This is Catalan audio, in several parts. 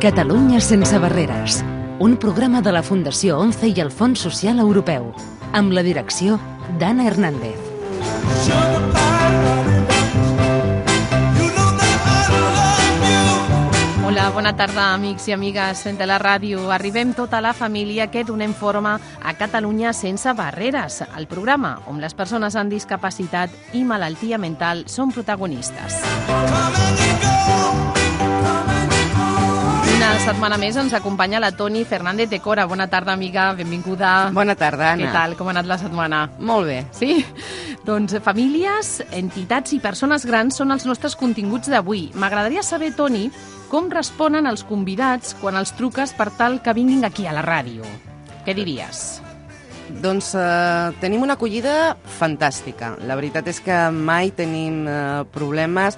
Catalunya sense barreres. Un programa de la Fundació ONCE i el Fons Social Europeu. Amb la direcció d'Anna Hernández. Hola, bona tarda, amics i amigues de la ràdio. Arribem tota la família que donem forma a Catalunya sense barreres, el programa on les persones amb discapacitat i malaltia mental són protagonistes. Una setmana més ens acompanya la Toni Fernández de Cora. Bona tarda, amiga, benvinguda. Bona tarda, Anna. Què tal, com ha anat la setmana? Molt bé. Sí? Doncs famílies, entitats i persones grans són els nostres continguts d'avui. M'agradaria saber, Toni, com responen els convidats quan els truques per tal que vinguin aquí a la ràdio. Què diries? Doncs eh, tenim una acollida fantàstica. La veritat és que mai tenim eh, problemes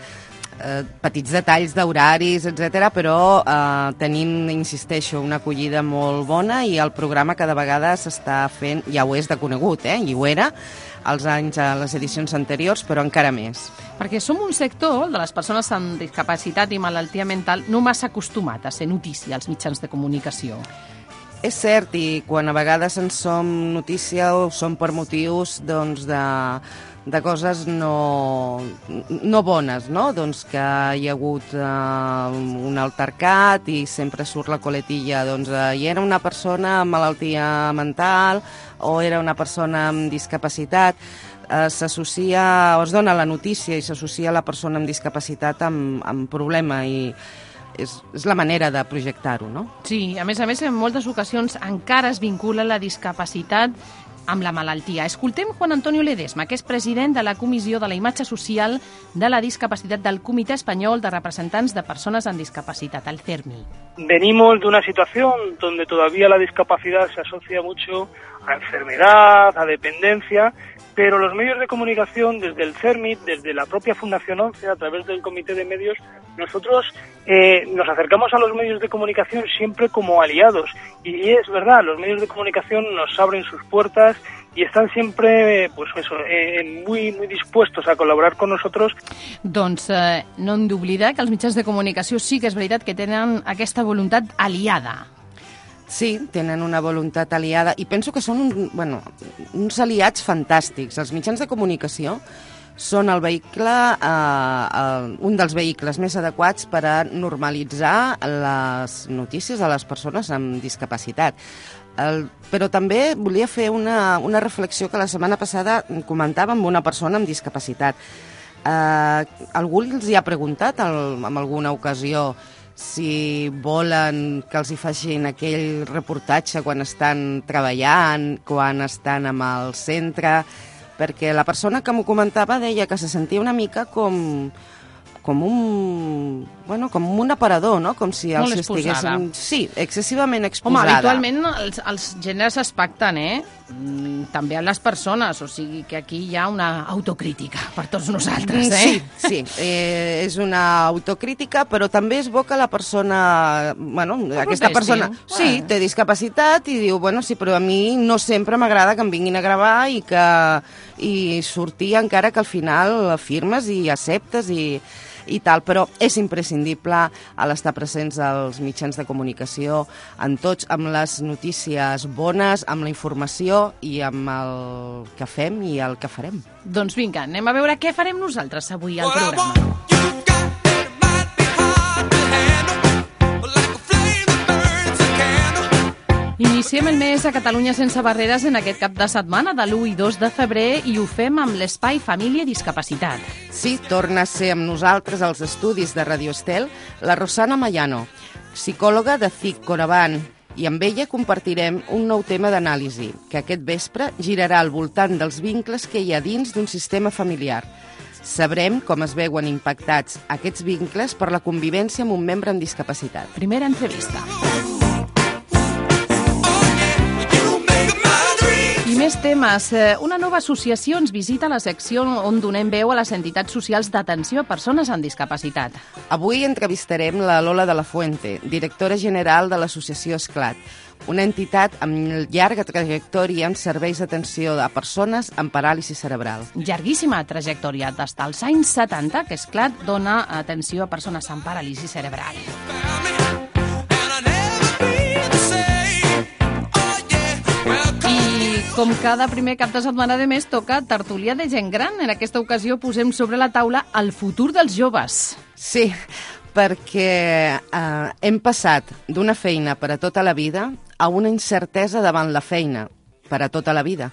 eh, petits detalls d'horaris, etc, però eh, tenim, insisteixo, una acollida molt bona i el programa cada vegada s'està fent, ja ho és de conegut, eh, i ho era, als anys, a les edicions anteriors, però encara més. Perquè som un sector, el de les persones amb discapacitat i malaltia mental, no massa acostumat a ser notícia als mitjans de comunicació. És cert, i quan a vegades en som notícia o som per motius doncs, de, de coses no, no bones, no? Doncs que hi ha hagut uh, un altercat i sempre surt la coletilla, doncs uh, hi era una persona amb malaltia mental o era una persona amb discapacitat, uh, s'associa, o es dona la notícia i s'associa la persona amb discapacitat amb, amb problema i és, és la manera de projectar-ho, no? Sí, a més a més, en moltes ocasions encara es vincula la discapacitat amb la malaltia. Escoltem Juan Antonio Ledesma, que és president de la Comissió de la Imatge Social de la Discapacitat del Comitè Espanyol de Representants de Persones amb Discapacitat, el CERMI. Venimos de una situación donde todavía la discapacidad se asocia mucho a enfermedad, a dependencia, pero los medios de comunicación, desde el CERMIT, desde la propia Fundación 11, a través del Comité de Medios, nosotros eh, nos acercamos a los medios de comunicación siempre como aliados. Y es verdad, los medios de comunicación nos abren sus puertas y están siempre pues eso, eh, muy, muy dispuestos a colaborar con nosotros. Doncs eh, no hem d'oblidar que els mitjans de comunicació sí que és veritat que tenen aquesta voluntat aliada. Sí, tenen una voluntat aliada i penso que són un, bueno, uns aliats fantàstics. Els mitjans de comunicació són el vehicle, eh, eh, un dels vehicles més adequats per a normalitzar les notícies a les persones amb discapacitat. El, però també volia fer una, una reflexió que la setmana passada comentava amb una persona amb discapacitat. Eh, algú els hi ha preguntat el, en alguna ocasió si volen que els hi facin aquell reportatge quan estan treballant, quan estan amb el centre, perquè la persona que m'ho comentava deia que se sentia una mica com com un, bueno, com un aparador, no? Com si els Molt exposada. estiguessin... Sí, excessivament Home, exposada. habitualment els, els gèneres es pacten, eh? Mm, També a les persones, o sigui que aquí hi ha una autocrítica per tots nosaltres, eh? Sí, sí, eh, és una autocrítica, però també és bo que la persona, bueno, aquesta protesti. persona, sí, té discapacitat i diu, bueno, sí, però a mi no sempre m'agrada que em vinguin a gravar i que i sortir encara que al final firmes i acceptes i i tal, però és imprescindible a l'estar presents als mitjans de comunicació, en tots, amb les notícies bones, amb la informació i amb el que fem i el que farem. Doncs vinga, anem a veure què farem nosaltres avui al programa. Iniciem el mes a Catalunya sense barreres en aquest cap de setmana de l'1 i 2 de febrer i ho fem amb l'Espai Família i Discapacitat. Sí, torna a ser amb nosaltres als estudis de Radio Estel la Rosana Mayano, psicòloga de CIC Coravan, i amb ella compartirem un nou tema d'anàlisi, que aquest vespre girarà al voltant dels vincles que hi ha dins d'un sistema familiar. Sabrem com es veuen impactats aquests vincles per la convivència amb un membre amb discapacitat. Primera entrevista. I més temes. Eh, Una nova associació ens visita la secció on donem veu a les entitats socials d'atenció a persones amb discapacitat. Avui entrevistarem la Lola de la Fuente, directora general de l'associació Esclat, una entitat amb llarga trajectòria en serveis d'atenció a persones amb paràlisi cerebral. Llarguíssima trajectòria des dels anys 70 que Esclat dona atenció a persones amb paràlisi cerebral. Com cada primer cap de setmana de mes toca tertúlia de gent gran. En aquesta ocasió posem sobre la taula el futur dels joves. Sí, perquè eh, hem passat d'una feina per a tota la vida a una incertesa davant la feina per a tota la vida.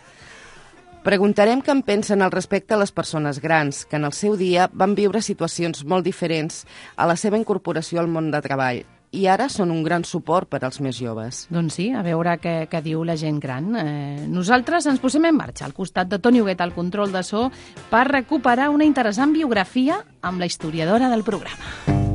Preguntarem què en pensen al respecte a les persones grans, que en el seu dia van viure situacions molt diferents a la seva incorporació al món de treball i ara són un gran suport per als més joves. Doncs sí, a veure què, què diu la gent gran. Eh, nosaltres ens posem en marxa al costat de Toni Huguet al control de so per recuperar una interessant biografia amb la historiadora del programa.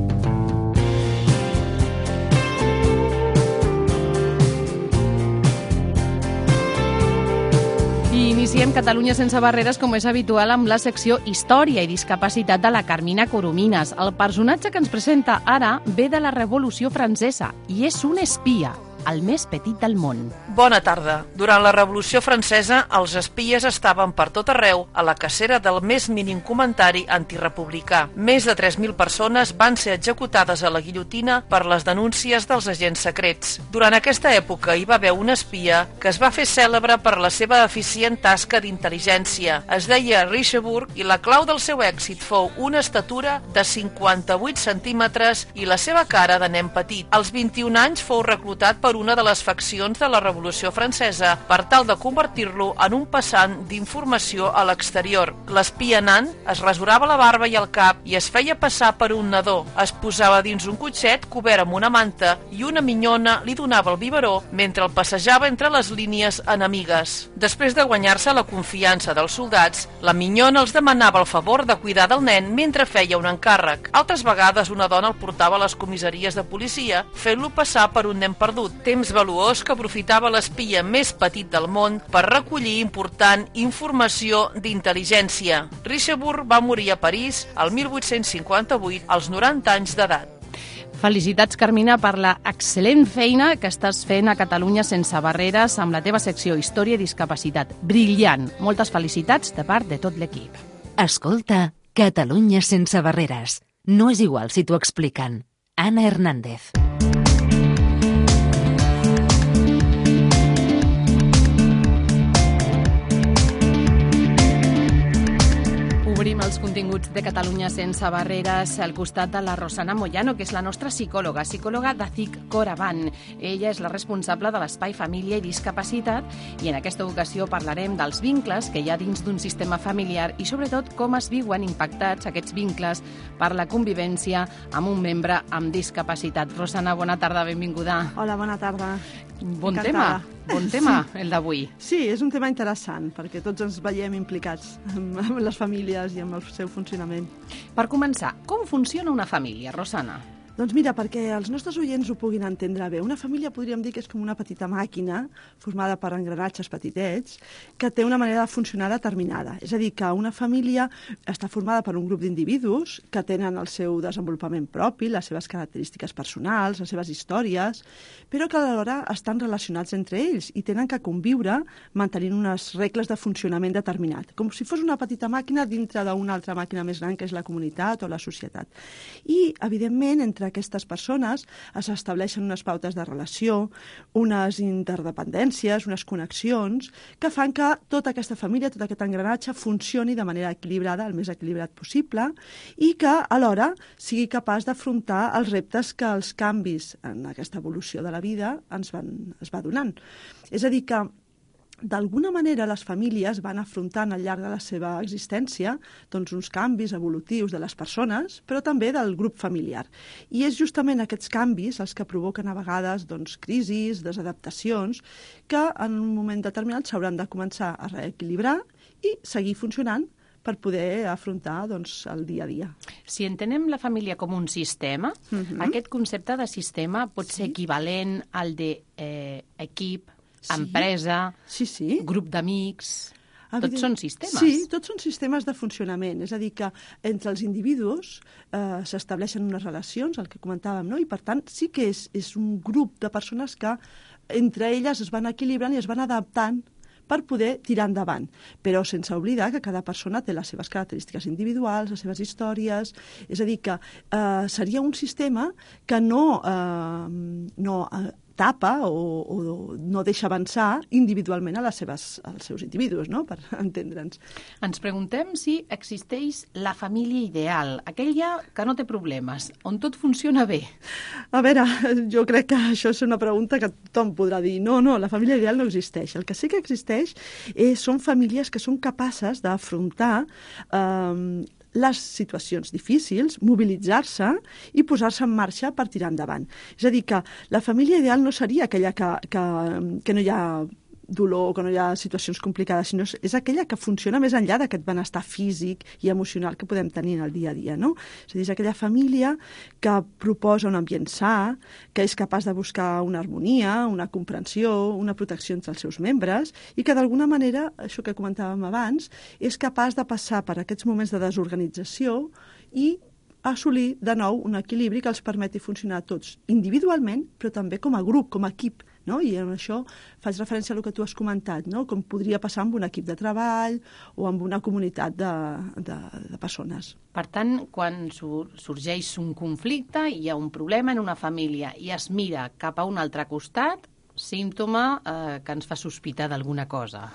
Iniciem Catalunya sense barreres, com és habitual, amb la secció Història i Discapacitat de la Carmina Coromines. El personatge que ens presenta ara ve de la Revolució Francesa i és un espia, el més petit del món. Bona tarda. Durant la Revolució Francesa, els espies estaven per tot arreu a la cacera del més mínim comentari antirepublicà. Més de 3.000 persones van ser executades a la guillotina per les denúncies dels agents secrets. Durant aquesta època hi va haver un espia que es va fer cèlebre per la seva eficient tasca d'intel·ligència. Es deia Richebourg i la clau del seu èxit fou una estatura de 58 centímetres i la seva cara de nen petit. Als 21 anys fou reclutat per una de les faccions de la Revolució Francesa per tal de convertir-lo en un passant d'informació a l'exterior. L'espia nan es rasurava la barba i el cap i es feia passar per un nadó. Es posava dins un cotxet cobert amb una manta i una minyona li donava el biberó mentre el passejava entre les línies enemigues. Després de guanyar-se la confiança dels soldats, la minyona els demanava el favor de cuidar del nen mentre feia un encàrrec. Altres vegades una dona el portava a les comissaries de policia fent-lo passar per un nen perdut temps valuós que aprofitava l'espia més petit del món per recollir important informació d'intel·ligència. Richebourg va morir a París el 1858 als 90 anys d'edat. Felicitats, Carmina, per la excel·lent feina que estàs fent a Catalunya sense barreres amb la teva secció Història i Discapacitat. Brillant. Moltes felicitats de part de tot l'equip. Escolta, Catalunya sense barreres. No és igual si t'ho expliquen. Anna Hernández. Obrim els continguts de Catalunya sense barreres al costat de la Rosana Moyano, que és la nostra psicòloga, psicòloga de CIC Coravan. Ella és la responsable de l'Espai Família i Discapacitat i en aquesta ocasió parlarem dels vincles que hi ha dins d'un sistema familiar i sobretot com es viuen impactats aquests vincles per la convivència amb un membre amb discapacitat. Rosana, bona tarda, benvinguda. Hola, bona tarda. Bon Encantada. tema, bon tema el d'avui. Sí, és un tema interessant, perquè tots ens veiem implicats amb les famílies i amb el seu funcionament. Per començar, com funciona una família, Rosana? Doncs mira, perquè els nostres oients ho puguin entendre bé, una família podríem dir que és com una petita màquina formada per engranatges petitets que té una manera de funcionar determinada. És a dir, que una família està formada per un grup d'individus que tenen el seu desenvolupament propi, les seves característiques personals, les seves històries, però que alhora estan relacionats entre ells i tenen que conviure mantenint unes regles de funcionament determinat, com si fos una petita màquina dintre d'una altra màquina més gran que és la comunitat o la societat. I, evidentment, entre aquestes persones es estableixen unes pautes de relació, unes interdependències, unes connexions, que fan que tota aquesta família, tot aquest engranatge, funcioni de manera equilibrada, el més equilibrat possible, i que alhora sigui capaç d'afrontar els reptes que els canvis en aquesta evolució de la vida ens van, es va donant. És a dir, que d'alguna manera les famílies van afrontant al llarg de la seva existència doncs, uns canvis evolutius de les persones, però també del grup familiar. I és justament aquests canvis els que provoquen a vegades doncs, crisis, desadaptacions, que en un moment determinat s'hauran de començar a reequilibrar i seguir funcionant per poder afrontar doncs, el dia a dia. Si entenem la família com un sistema, uh mhm. -huh. aquest concepte de sistema pot sí. ser equivalent al de eh, equip, sí. empresa, sí, sí. grup d'amics... Tots són sistemes. Sí, tots són sistemes de funcionament. És a dir, que entre els individus eh, s'estableixen unes relacions, el que comentàvem, no? i per tant sí que és, és un grup de persones que entre elles es van equilibrant i es van adaptant per poder tirar endavant, però sense oblidar que cada persona té les seves característiques individuals, les seves històries, és a dir, que eh, seria un sistema que no, eh, no eh, tapa o, o no deixa avançar individualment a les seves, als seus individus, no? per entendre'ns. Ens preguntem si existeix la família ideal, aquella que no té problemes, on tot funciona bé. A veure, jo crec que això és una pregunta que tothom podrà dir. No, no, la família ideal no existeix. El que sí que existeix eh, són famílies que són capaces d'afrontar eh, les situacions difícils, mobilitzar-se i posar-se en marxa per tirar endavant. És a dir, que la família ideal no seria aquella que, que, que no hi ha dolor, que no hi ha situacions complicades, sinó és aquella que funciona més enllà d'aquest benestar físic i emocional que podem tenir en el dia a dia, no? És a dir, és aquella família que proposa un ambient sa, que és capaç de buscar una harmonia, una comprensió, una protecció entre els seus membres i que d'alguna manera, això que comentàvem abans, és capaç de passar per aquests moments de desorganització i assolir de nou un equilibri que els permeti funcionar tots individualment, però també com a grup, com a equip, no? I en això faig referència a el que tu has comentat, no? com podria passar amb un equip de treball o amb una comunitat de, de, de persones. Per tant, quan sur sorgeix un conflicte, hi ha un problema en una família i es mira cap a un altre costat, símptoma eh, que ens fa sospitar d'alguna cosa.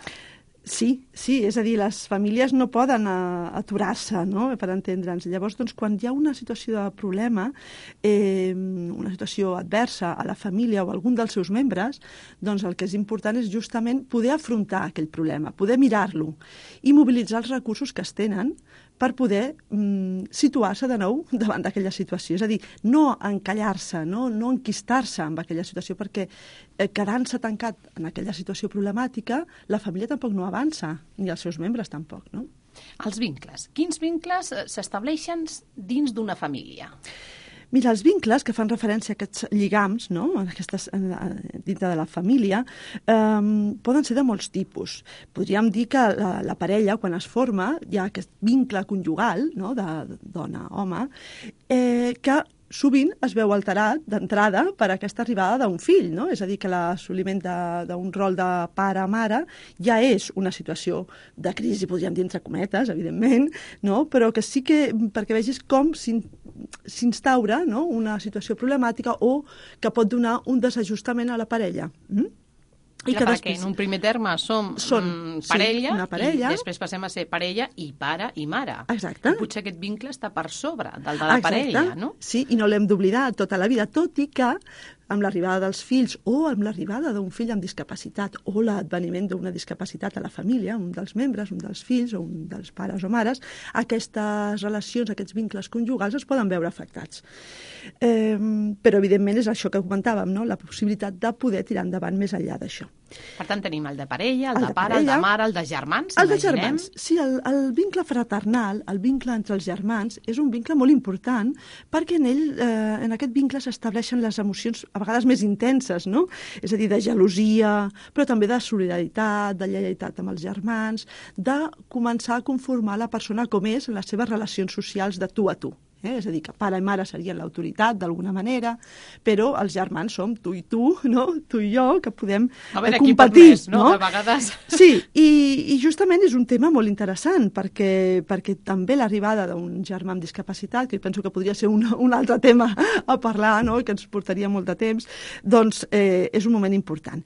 Sí, sí, és a dir, les famílies no poden uh, aturar-se, no?, per entendre'ns. Llavors, doncs, quan hi ha una situació de problema, eh, una situació adversa a la família o a algun dels seus membres, doncs el que és important és justament poder afrontar aquell problema, poder mirar-lo i mobilitzar els recursos que es tenen per poder mm, situar-se de nou davant d'aquella situació. És a dir, no encallar-se, no, no enquistar-se amb aquella situació, perquè eh, quedant-se tancat en aquella situació problemàtica, la família tampoc no avança, ni els seus membres tampoc, no? Els vincles. Quins vincles eh, s'estableixen dins d'una família? Mira, els vincles que fan referència a aquests lligams, no? aquestes, dintre de la família, eh, poden ser de molts tipus. Podríem dir que la, la parella, quan es forma, hi ha aquest vincle conjugal, no? de dona-home, eh, que sovint es veu alterat d'entrada per aquesta arribada d'un fill, no? És a dir, que l'assoliment d'un rol de pare-mare ja és una situació de crisi, podríem dir entre cometes, evidentment, no? però que sí que, perquè vegis com s'instaura no? una situació problemàtica o que pot donar un desajustament a la parella. Mm? I que, després... que en un primer terme som Són, mm, parella, sí, una parella, i després passem a ser parella i pare i mare. Exacte. I potser aquest vincle està per sobre del de la Exacte. parella, no? Sí, i no l'hem d'oblidar tota la vida, tot i que amb l'arribada dels fills o amb l'arribada d'un fill amb discapacitat o l'adveniment d'una discapacitat a la família, un dels membres, un dels fills o un dels pares o mares, aquestes relacions, aquests vincles conjugals es poden veure afectats. Eh, però, evidentment, és això que comentàvem, no? la possibilitat de poder tirar endavant més enllà d'això. Per tant, tenim el de parella, el, el de, de pare, parella, el de mare, el de germans, El de germans, sí, el, el vincle fraternal, el vincle entre els germans, és un vincle molt important perquè en ell, eh, en aquest vincle s'estableixen les emocions a vegades més intenses, no? És a dir, de gelosia, però també de solidaritat, de lleialtat amb els germans, de començar a conformar la persona com és en les seves relacions socials de tu a tu. Eh? És a dir, que pare i mare serien l'autoritat d'alguna manera, però els germans som tu i tu, no? tu i jo, que podem a veure, eh, competir. Més, no? no? A vegades... Sí, i, i justament és un tema molt interessant, perquè, perquè també l'arribada d'un germà amb discapacitat, que penso que podria ser un, un altre tema a parlar, no? que ens portaria molt de temps, doncs eh, és un moment important.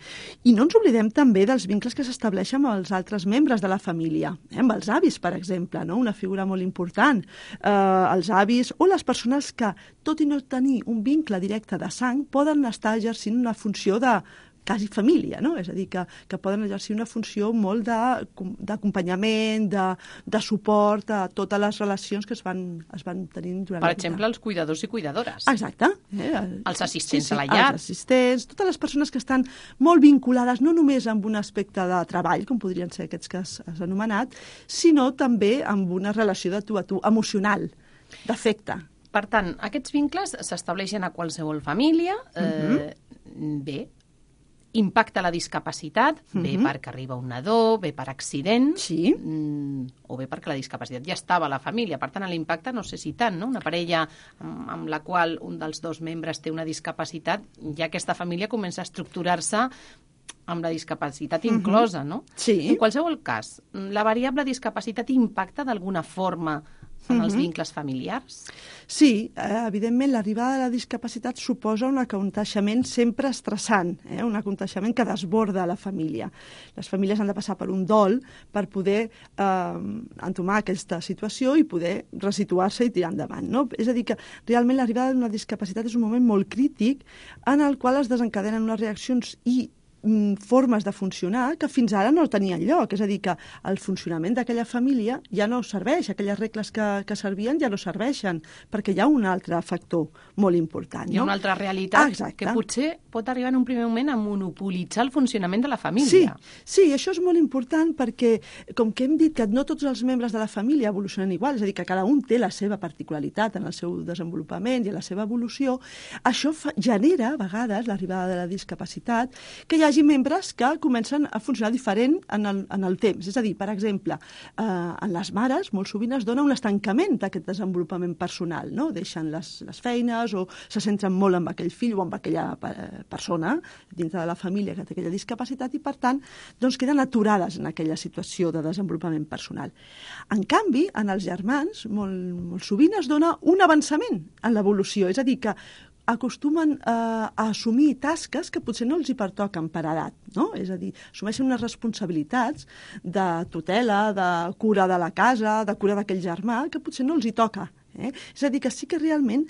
I no ens oblidem també dels vincles que s'estableixen amb els altres membres de la família, eh? amb els avis, per exemple, no? una figura molt important. Eh, els avis o les persones que, tot i no tenir un vincle directe de sang, poden estar exercint una funció de quasi família, no? És a dir, que, que poden exercir una funció molt d'acompanyament, de, de, de suport a totes les relacions que es van, es van tenint durant Per exemple, els cuidadors i cuidadores. Exacte. Eh? Els assistents sí, sí, a la llar. Els assistents, totes les persones que estan molt vinculades no només amb un aspecte de treball, com podrien ser aquests que has, has anomenat, sinó també amb una relació de tu a tu, emocional, d'afecte. Per tant, aquests vincles s'estableixen a qualsevol família. Eh, uh -huh. Bé, impacta la discapacitat, uh -huh. bé perquè arriba un nadó, bé per accident, sí. mm, o bé perquè la discapacitat ja estava a la família. Per tant, l'impacte no sé si tant, no? Una parella amb, amb la qual un dels dos membres té una discapacitat, ja aquesta família comença a estructurar-se amb la discapacitat inclosa, no? Sí. En qualsevol cas, la variable discapacitat impacta d'alguna forma en els vincles familiars? Sí, eh, evidentment l'arribada de la discapacitat suposa un aconteixement sempre estressant, eh, un aconteixement que desborda la família. Les famílies han de passar per un dol per poder eh, entomar aquesta situació i poder resituar-se i tirar endavant. No? És a dir, que realment l'arribada d'una discapacitat és un moment molt crític en el qual es desencadenen unes reaccions i formes de funcionar que fins ara no tenien lloc. És a dir, que el funcionament d'aquella família ja no serveix, aquelles regles que, que servien ja no serveixen, perquè hi ha un altre factor molt important. No? Hi ha una altra realitat Exacte. que potser pot arribar en un primer moment a monopolitzar el funcionament de la família. Sí, sí, això és molt important perquè, com que hem dit que no tots els membres de la família evolucionen igual, és a dir, que cada un té la seva particularitat en el seu desenvolupament i en la seva evolució, això fa, genera, a vegades, l'arribada de la discapacitat, que hi hagi membres que comencen a funcionar diferent en el, en el temps. És a dir, per exemple, eh, en les mares molt sovint es dona un estancament d'aquest desenvolupament personal, no? Deixen les, les feines o se centren molt en aquell fill o en aquella eh, persona dintre de la família que té aquella discapacitat i, per tant, doncs queden aturades en aquella situació de desenvolupament personal. En canvi, en els germans, molt, molt sovint es dona un avançament en l'evolució, és a dir, que acostumen eh, a assumir tasques que potser no els hi pertoquen per edat, no? És a dir, assumeixen unes responsabilitats de tutela, de cura de la casa, de cura d'aquell germà, que potser no els hi toca. Eh? És a dir, que sí que realment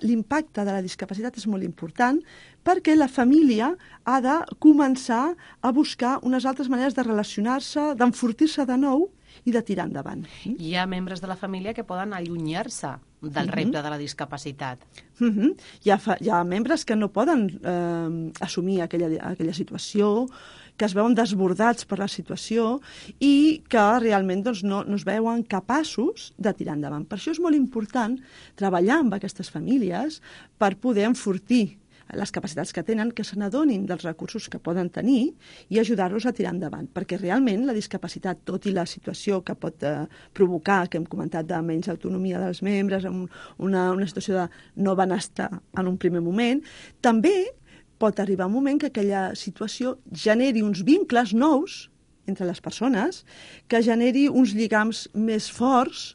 l'impacte de la discapacitat és molt important perquè la família ha de començar a buscar unes altres maneres de relacionar-se, d'enfortir-se de nou i de tirar endavant. Hi ha membres de la família que poden allunyar-se del repte de la discapacitat. Uh -huh. hi, ha fa, hi ha membres que no poden eh, assumir aquella, aquella situació, que es veuen desbordats per la situació i que realment doncs, no, no es veuen capaços de tirar endavant. Per això és molt important treballar amb aquestes famílies per poder enfortir les capacitats que tenen, que se n'adonin dels recursos que poden tenir i ajudar-los a tirar endavant, perquè realment la discapacitat, tot i la situació que pot eh, provocar, que hem comentat de menys autonomia dels membres, una, una situació de no benestar en un primer moment, també pot arribar un moment que aquella situació generi uns vincles nous entre les persones, que generi uns lligams més forts,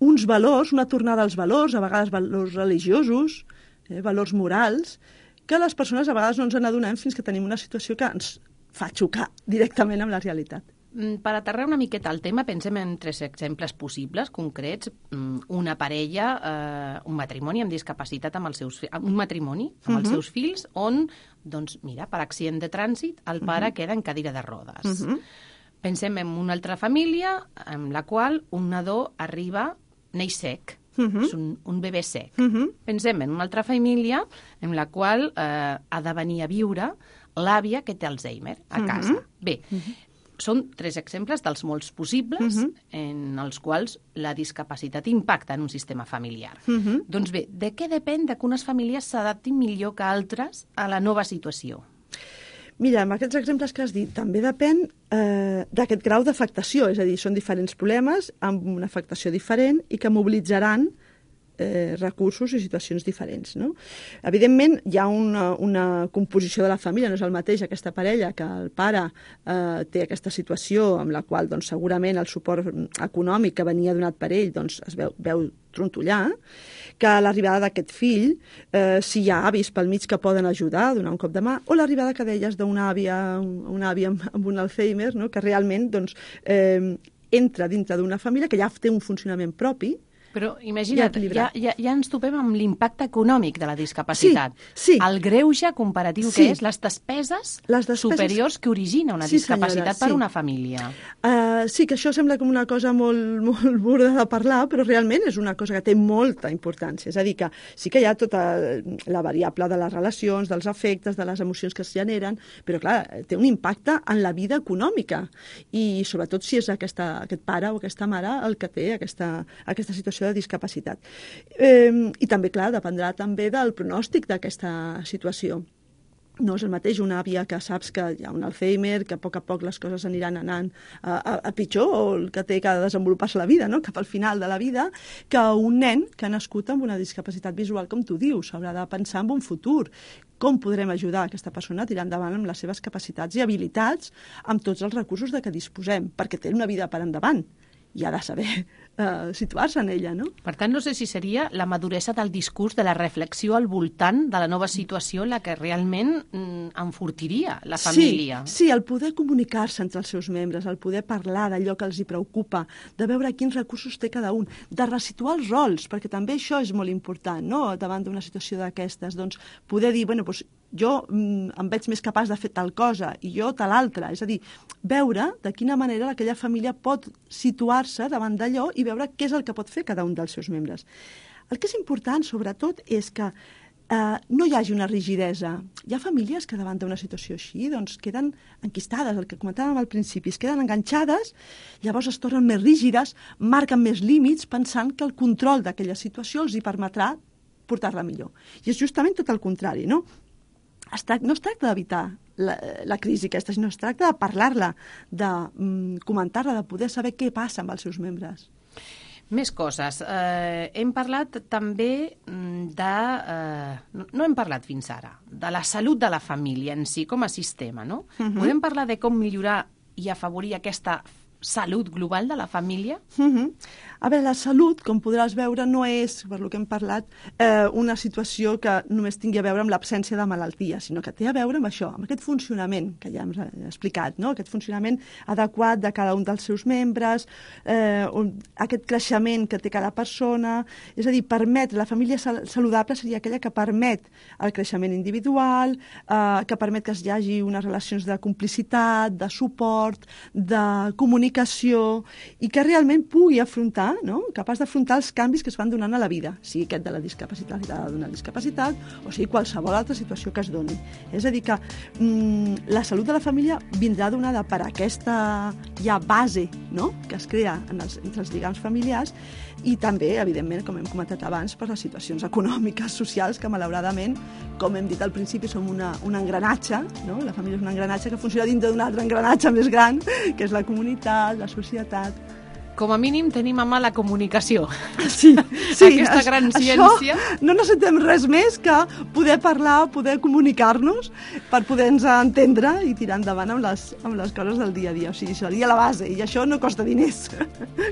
uns valors, una tornada als valors, a vegades valors religiosos, eh, valors morals, que les persones a vegades no ens n'adonem fins que tenim una situació que ens fa xocar directament amb la realitat. Mm, Per aterrar una miqueta al tema, pensem en tres exemples possibles, concrets. Mm, Una parella, eh, un matrimoni amb discapacitat amb els seus un matrimoni amb els seus fills, on, doncs, mira, per accident de trànsit, el pare queda en cadira de rodes. Pensem en una altra família en la qual un nadó arriba, neix sec, és un, un bebè sec. Pensem en una altra família en la qual eh, ha de venir a viure l'àvia que té Alzheimer a casa. Bé, són tres exemples dels molts possibles en els quals la discapacitat impacta en un sistema familiar. Doncs bé, de què depèn de que unes famílies s'adaptin millor que altres a la nova situació? Mira, amb aquests exemples que has dit, també depèn eh, d'aquest grau d'afectació, és a dir, són diferents problemes amb una afectació diferent i que mobilitzaran eh, recursos i situacions diferents. No? Evidentment, hi ha una, una composició de la família, no és el mateix aquesta parella que el pare eh, té aquesta situació amb la qual doncs, segurament el suport econòmic que venia donat per ell doncs, es veu, veu trontollar, que l'arribada d'aquest fill, eh, si hi ha avis pel mig que poden ajudar, donar un cop de mà, o l'arribada que deies d'una àvia, una àvia amb, amb un Alzheimer, no? que realment doncs, eh, entra dintre d'una família que ja té un funcionament propi, Però imagina't, ja, ja, ja ens topem amb l'impacte econòmic de la discapacitat. Sí, sí. El greuge comparatiu Sí. que és les despeses, Les despeses- superiors que origina una Sí, discapacitat senyora, per sí. una família. Uh, sí, que això sembla com una cosa molt, molt burda de parlar, però realment és una cosa que té molta importància. És a dir, que sí que hi ha tota la variable de les relacions, dels afectes, de les emocions que es generen, però clar, té un impacte en la vida econòmica i sobretot si és aquesta, aquest pare o aquesta mare el que té aquesta, aquesta situació de discapacitat. Eh, I també, clar, dependrà també del pronòstic d'aquesta situació no és el mateix una àvia que saps que hi ha un Alzheimer, que a poc a poc les coses aniran anant a, a, a pitjor, o el que té que desenvolupar-se la vida, no? cap al final de la vida, que un nen que ha nascut amb una discapacitat visual, com tu dius, haurà de pensar en un futur. Com podrem ajudar aquesta persona a tirar endavant amb les seves capacitats i habilitats amb tots els recursos de què disposem, perquè té una vida per endavant i ha de saber uh, situar-se en ella, no? Per tant, no sé si seria la maduresa del discurs, de la reflexió al voltant de la nova situació la que realment mm, enfortiria la família. Sí, sí, el poder comunicar-se entre els seus membres, el poder parlar d'allò que els hi preocupa, de veure quins recursos té cada un, de resituar els rols, perquè també això és molt important, no?, davant d'una situació d'aquestes, doncs poder dir, bueno, doncs jo mm, em veig més capaç de fer tal cosa i jo tal altra, és a dir, veure de quina manera aquella família pot situar-se davant d'allò i veure què és el que pot fer cada un dels seus membres. El que és important, sobretot, és que eh, no hi hagi una rigidesa. Hi ha famílies que davant d'una situació així doncs, queden enquistades, el que comentàvem al principi, es queden enganxades, llavors es tornen més rígides, marquen més límits, pensant que el control d'aquella situació els hi permetrà portar-la millor. I és justament tot el contrari, no? Es trac, no es tracta d'evitar la, la crisi aquesta, sinó es tracta de parlar-la, de mm, comentar-la, de poder saber què passa amb els seus membres. Més coses. Eh, hem parlat també mm, de... Eh, no- hem parlat fins ara, de la salut de la família en si com a sistema, no? Podem parlar de com millorar i afavorir aquesta salut global de la família? Mm -hmm. A veure, la salut, com podràs veure, no és, per lo que hem parlat, eh, una situació que només tingui a veure amb l'absència de malaltia, sinó que té a veure amb això, amb aquest funcionament que ja hem explicat, no? aquest funcionament adequat de cada un dels seus membres, eh, aquest creixement que té cada persona, és a dir, permetre, la família sal saludable seria aquella que permet el creixement individual, eh, que permet que hi hagi unes relacions de complicitat, de suport, de comunicació, i que realment pugui afrontar, no? capaç d'afrontar els canvis que es van donant a la vida, sigui aquest de la discapacitat, d'una discapacitat, o sigui qualsevol altra situació que es doni. És a dir, que mm, la salut de la família vindrà donada per aquesta ja base no? que es crea en els, entre els lligams familiars i també, evidentment, com hem comentat abans, per les situacions econòmiques, socials, que malauradament, com hem dit al principi, som una, un engranatge, no? la família és un engranatge que funciona dintre d'un altre engranatge més gran, que és la comunitat, la societat, com a mínim tenim a mà la comunicació. Sí, sí. Aquesta gran això, ciència. no necessitem res més que poder parlar, poder comunicar-nos per poder-nos entendre i tirar endavant amb les, amb les coses del dia a dia. O sigui, això seria la base i això no costa diners.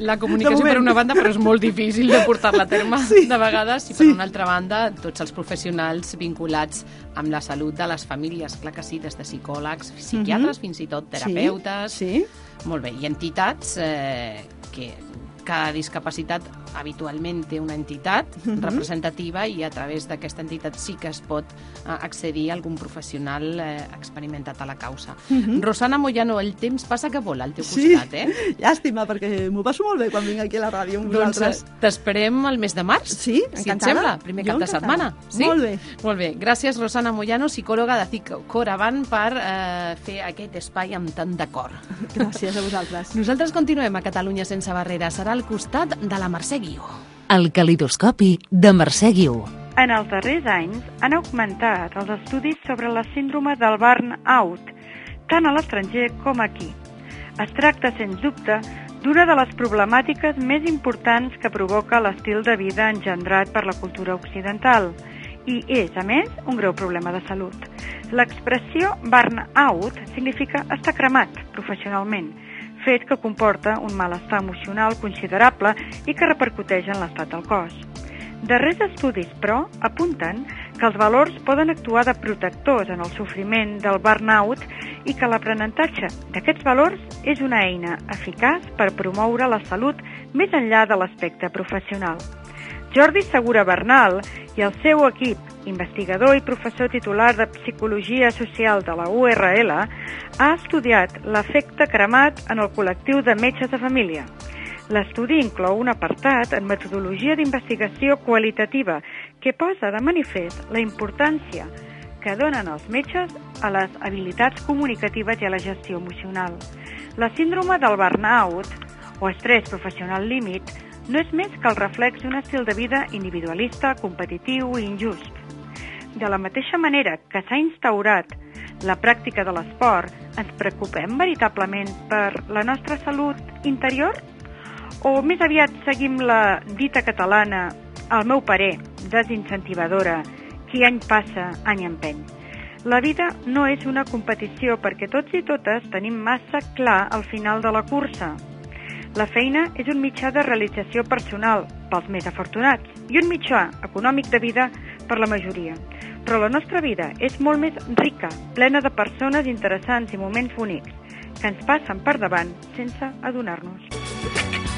La comunicació per una banda, però és molt difícil de portar-la a terme Sí. de vegades, i per Sí. una altra banda, tots els professionals vinculats amb la salut de les famílies, clar que sí, des de psicòlegs, psiquiatres, fins i tot terapeutes... Mhm. Sí, Molt bé, i entitats eh, que cada discapacitat habitualment té una entitat Mhm. representativa i a través d'aquesta entitat sí que es pot eh, accedir a algun professional eh, experimentat a la causa. Rosana Moyano, el temps passa que vola al teu Mhm. sí. costat, eh? Llàstima, perquè m'ho passo molt bé quan vinc aquí a la ràdio amb Doncs vosaltres. eh, t'esperem el mes de març, Sí, si et sembla, primer Jo cap de setmana. Sí? Molt bé. Molt bé. Gràcies, Rosana Moyano, psicòloga de CIC Coravant, per eh, fer aquest espai amb tant de cor. Gràcies a vosaltres. Nosaltres continuem a Catalunya sense barreres. Serà al costat de la Mercè Guió. El calidoscopi de Mercè Guiu. En els darrers anys han augmentat els estudis sobre la síndrome del burn-out, tant a l'estranger com aquí. Es tracta, sens dubte, d'una de les problemàtiques més importants que provoca l'estil de vida engendrat per la cultura occidental i és, a més, un greu problema de salut. L'expressió burn-out significa estar cremat professionalment, fet que comporta un malestar emocional considerable i que repercuteix en l'estat del cos. Darrers estudis, però, apunten que els valors poden actuar de protectors en el sofriment del burnout i que l'aprenentatge d'aquests valors és una eina eficaç per promoure la salut més enllà de l'aspecte professional. Jordi Segura Bernal i el seu equip, investigador i professor titular de Psicologia Social de la URL, ha estudiat l'efecte cremat en el col·lectiu de metges de família. L'estudi inclou un apartat en metodologia d'investigació qualitativa que posa de manifest la importància que donen els metges a les habilitats comunicatives i a la gestió emocional. La síndrome del burnout, o estrès professional límit, no és més que el reflex d'un estil de vida individualista, competitiu i injust. De la mateixa manera que s'ha instaurat la pràctica de l'esport, ens preocupem veritablement per la nostra salut interior? O més aviat seguim la dita catalana, al meu parer, desincentivadora, qui any passa, any empeny? La vida no és una competició perquè tots i totes tenim massa clar al final de la cursa. La feina és un mitjà de realització personal pels més afortunats i un mitjà econòmic de vida per la majoria. Però la nostra vida és molt més rica, plena de persones interessants i moments bonics que ens passen per davant sense adonar-nos.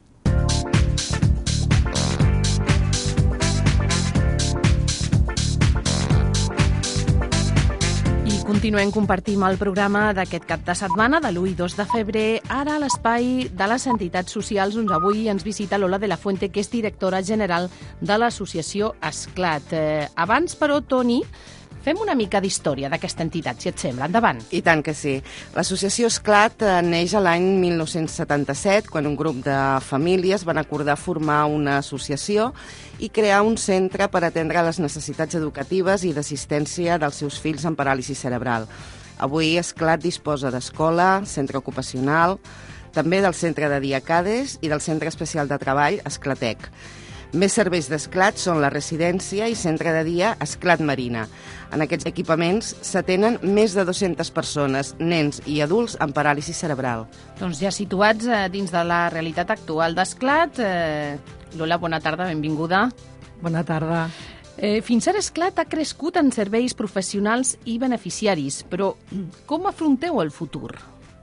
Continuem compartim el programa d'aquest cap de setmana, de l'1 i 2 de febrer, ara a l'espai de les entitats socials, on avui ens visita Lola de la Fuente, que és directora general de l'associació Esclat. Eh, abans, però, Toni, fem una mica d'història d'aquesta entitat, si et sembla. Endavant. I tant que sí. L'associació Esclat eh, neix a l'any 1977, quan un grup de famílies van acordar formar una associació i crear un centre per atendre les necessitats educatives i d'assistència dels seus fills amb paràlisi cerebral. Avui Esclat disposa d'escola, centre ocupacional, també del centre de Diacades i del centre especial de treball Esclatec. Més serveis d'esclat són la residència i centre de dia Esclat Marina. En aquests equipaments s'atenen més de 200 persones, nens i adults amb paràlisi cerebral. Doncs ja situats eh, dins de la realitat actual d'Esclat. Eh, Lola, bona tarda, benvinguda. Bona tarda. Eh, fins ara Esclat ha crescut en serveis professionals i beneficiaris, però com afronteu el futur?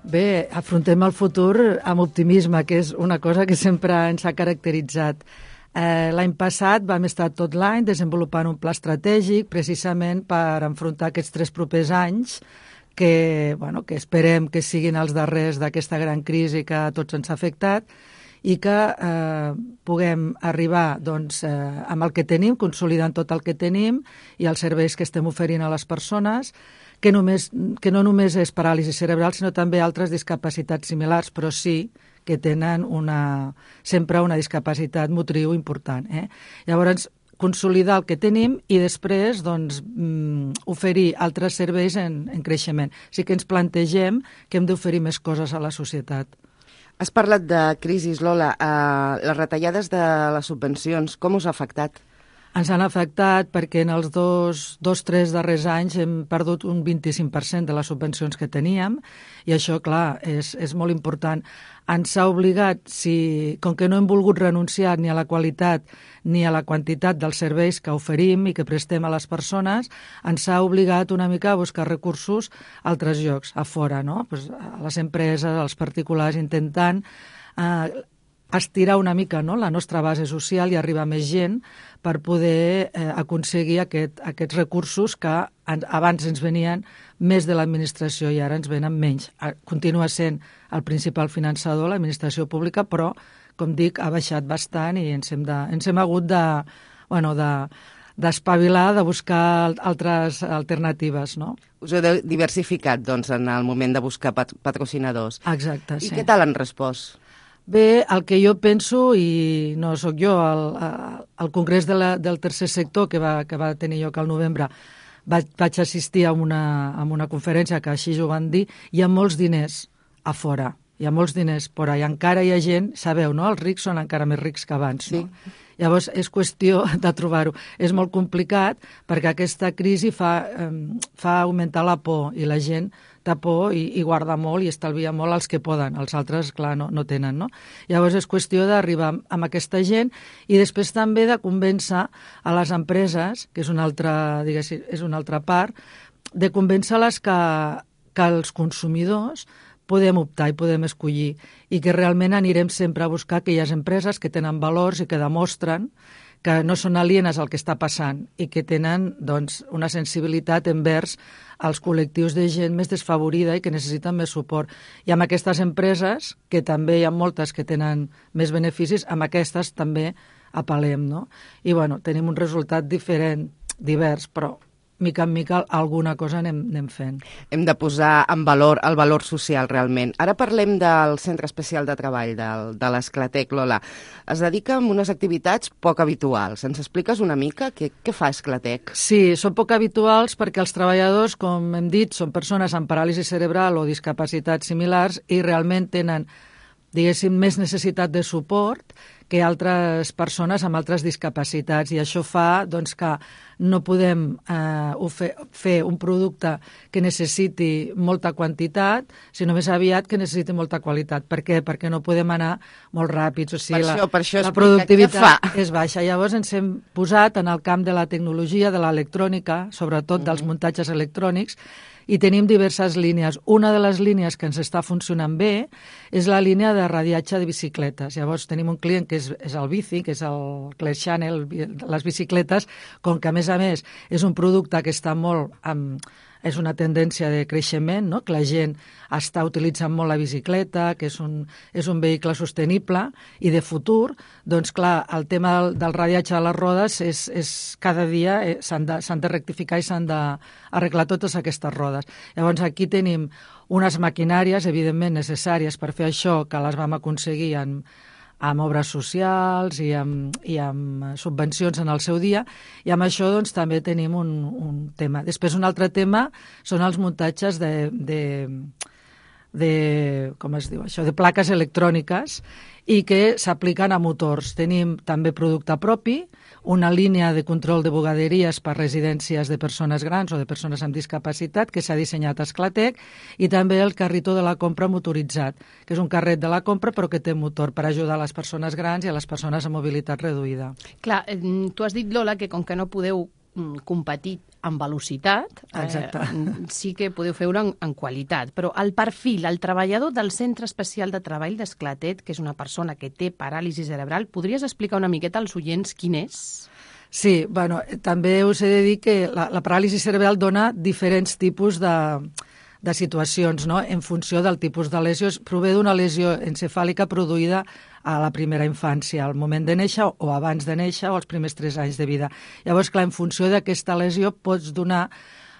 Bé, afrontem el futur amb optimisme, que és una cosa que sempre ens ha caracteritzat. Eh, L'any passat vam estar tot l'any desenvolupant un pla estratègic precisament per enfrontar aquests tres propers anys que, bueno, que esperem que siguin els darrers d'aquesta gran crisi que a tots ens ha afectat i que eh, puguem arribar doncs, eh, amb el que tenim, consolidant tot el que tenim i els serveis que estem oferint a les persones, que, només, que no només és paràlisi cerebral, sinó també altres discapacitats similars, però sí que tenen una, sempre una discapacitat motriu important. Eh? Llavors, consolidar el que tenim i després doncs, mm, oferir altres serveis en, en creixement. Sí que ens plantegem que hem d'oferir més coses a la societat. Has parlat de crisis, Lola. Uh, les retallades de les subvencions, com us ha afectat? Ens han afectat perquè en els dos, dos tres darrers anys hem perdut un 25% de les subvencions que teníem i això, clar, és, és molt important. Ens ha obligat, si, com que no hem volgut renunciar ni a la qualitat ni a la quantitat dels serveis que oferim i que prestem a les persones, ens ha obligat una mica a buscar recursos a altres llocs, a fora, no? Pues a les empreses, als particulars, intentant eh, estirar una mica no? la nostra base social i arribar a més gent per poder eh, aconseguir aquest, aquests recursos que en, abans ens venien més de l'administració i ara ens venen menys. Continua sent el principal finançador l'administració pública, però, com dic, ha baixat bastant i ens hem, de, ens hem hagut de, bueno, de, d'espavilar, de buscar altres alternatives, no? Us heu diversificat, doncs, en el moment de buscar pat patrocinadors. Exacte, I sí. què tal han respost? Bé, el que jo penso, i no sóc jo, el, el Congrés de la, del Tercer Sector que va, que va tenir lloc al novembre, vaig, vaig assistir a una, a una conferència que així ho van dir, hi ha molts diners a fora, hi ha molts diners por ahí. Encara hi ha gent, sabeu, no? Els rics són encara més rics que abans, no? Sí. Llavors, és qüestió de trobar-ho. És molt complicat perquè aquesta crisi fa, eh, fa augmentar la por i la gent té por i, i guarda molt i estalvia molt els que poden. Els altres, clar, no, no tenen, no? Llavors és qüestió d'arribar amb aquesta gent i després també de convèncer a les empreses, que és una altra, diguéssim, és una altra part, de convèncer-les que, que els consumidors podem optar i podem escollir i que realment anirem sempre a buscar aquelles empreses que tenen valors i que demostren que no són alienes al que està passant i que tenen doncs, una sensibilitat envers als col·lectius de gent més desfavorida i que necessiten més suport. I amb aquestes empreses, que també hi ha moltes que tenen més beneficis, amb aquestes també apel·lem, no? I, bueno, tenim un resultat diferent, divers, però mica en mica alguna cosa anem, anem fent. Hem de posar en valor el valor social, realment. Ara parlem del Centre Especial de Treball, del, de l'Esclatec, Lola. Es dedica a unes activitats poc habituals. Ens expliques una mica què, què fa Esclatec? Sí, són poc habituals perquè els treballadors, com hem dit, són persones amb paràlisi cerebral o discapacitats similars i realment tenen diguéssim, més necessitat de suport que altres persones amb altres discapacitats i això fa doncs, que no podem eh, fer, fer un producte que necessiti molta quantitat, sinó més aviat que necessiti molta qualitat. Per què? Perquè no podem anar molt ràpids. O sigui, per això, per això la, la productivitat és baixa. Llavors ens hem posat en el camp de la tecnologia, de l'electrònica, sobretot mm -hmm. dels muntatges electrònics, i tenim diverses línies. Una de les línies que ens està funcionant bé és la línia de radiatge de bicicletes. Llavors tenim un client que és, és el Bici, que és el Clear Channel, les bicicletes, com que a més a més és un producte que està molt amb, és una tendència de creixement, no? que la gent està utilitzant molt la bicicleta, que és un, és un vehicle sostenible i de futur, doncs clar, el tema del, del radiatge de les rodes és, és cada dia eh, s'han de, de rectificar i s'han d'arreglar totes aquestes rodes. Llavors aquí tenim unes maquinàries, evidentment, necessàries per fer això, que les vam aconseguir en, amb obres socials i amb, i amb subvencions en el seu dia, i amb això doncs, també tenim un, un tema. Després un altre tema són els muntatges de, de, de com es diu això, de plaques electròniques i que s'apliquen a motors. Tenim també producte propi, una línia de control de bugaderies per residències de persones grans o de persones amb discapacitat que s'ha dissenyat a Esclatec i també el carritó de la compra motoritzat, que és un carret de la compra però que té motor per ajudar les persones grans i a les persones amb mobilitat reduïda. Clar, tu has dit, Lola, que com que no podeu mm, competir en velocitat, Exacte. Eh, sí que podeu fer-ho en, en qualitat, però el perfil, el treballador del Centre Especial de Treball d'Esclatet, que és una persona que té paràlisi cerebral, podries explicar una miqueta als oients quin és? Sí, bueno, també us he de dir que la, la paràlisi cerebral dona diferents tipus de, de situacions no? en funció del tipus de lesió. Prové d'una lesió encefàlica produïda a la primera infància, al moment de néixer o abans de néixer o els primers tres anys de vida. Llavors, clar, en funció d'aquesta lesió pots donar...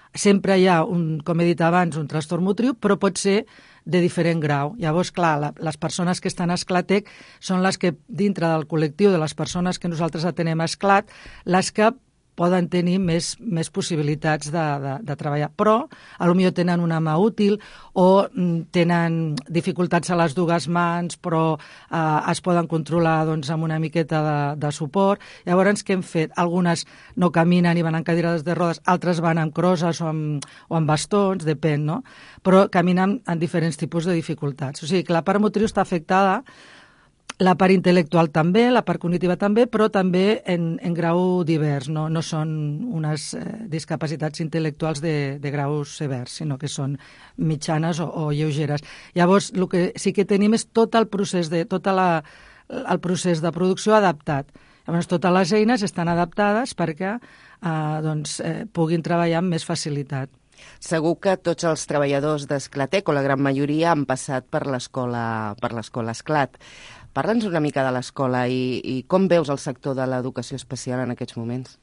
Sempre hi ha, un, com he dit abans, un trastorn motriu, però pot ser de diferent grau. Llavors, clar, la, les persones que estan a Esclatec són les que, dintre del col·lectiu de les persones que nosaltres atenem a Esclat, les que poden tenir més, més possibilitats de, de, de treballar. Però, a lo millor tenen una mà útil o mm, tenen dificultats a les dues mans, però eh, es poden controlar doncs, amb una miqueta de, de suport. Llavors, què hem fet? Algunes no caminen i van en cadires de rodes, altres van amb crosses o amb, o amb bastons, depèn, no? Però caminen en diferents tipus de dificultats. O sigui, que la part motriu està afectada la part intel·lectual també, la part cognitiva també, però també en, en grau divers. No, no són unes eh, discapacitats intel·lectuals de, de graus severs, sinó que són mitjanes o, o lleugeres. Llavors, el que sí que tenim és tot el procés de, tota la, el procés de producció adaptat. Llavors, totes les eines estan adaptades perquè eh, doncs, eh, puguin treballar amb més facilitat. Segur que tots els treballadors d'Esclatec, o la gran majoria, han passat per l'escola per l'escola Esclat. Parla'ns una mica de l'escola i, i com veus el sector de l'educació especial en aquests moments.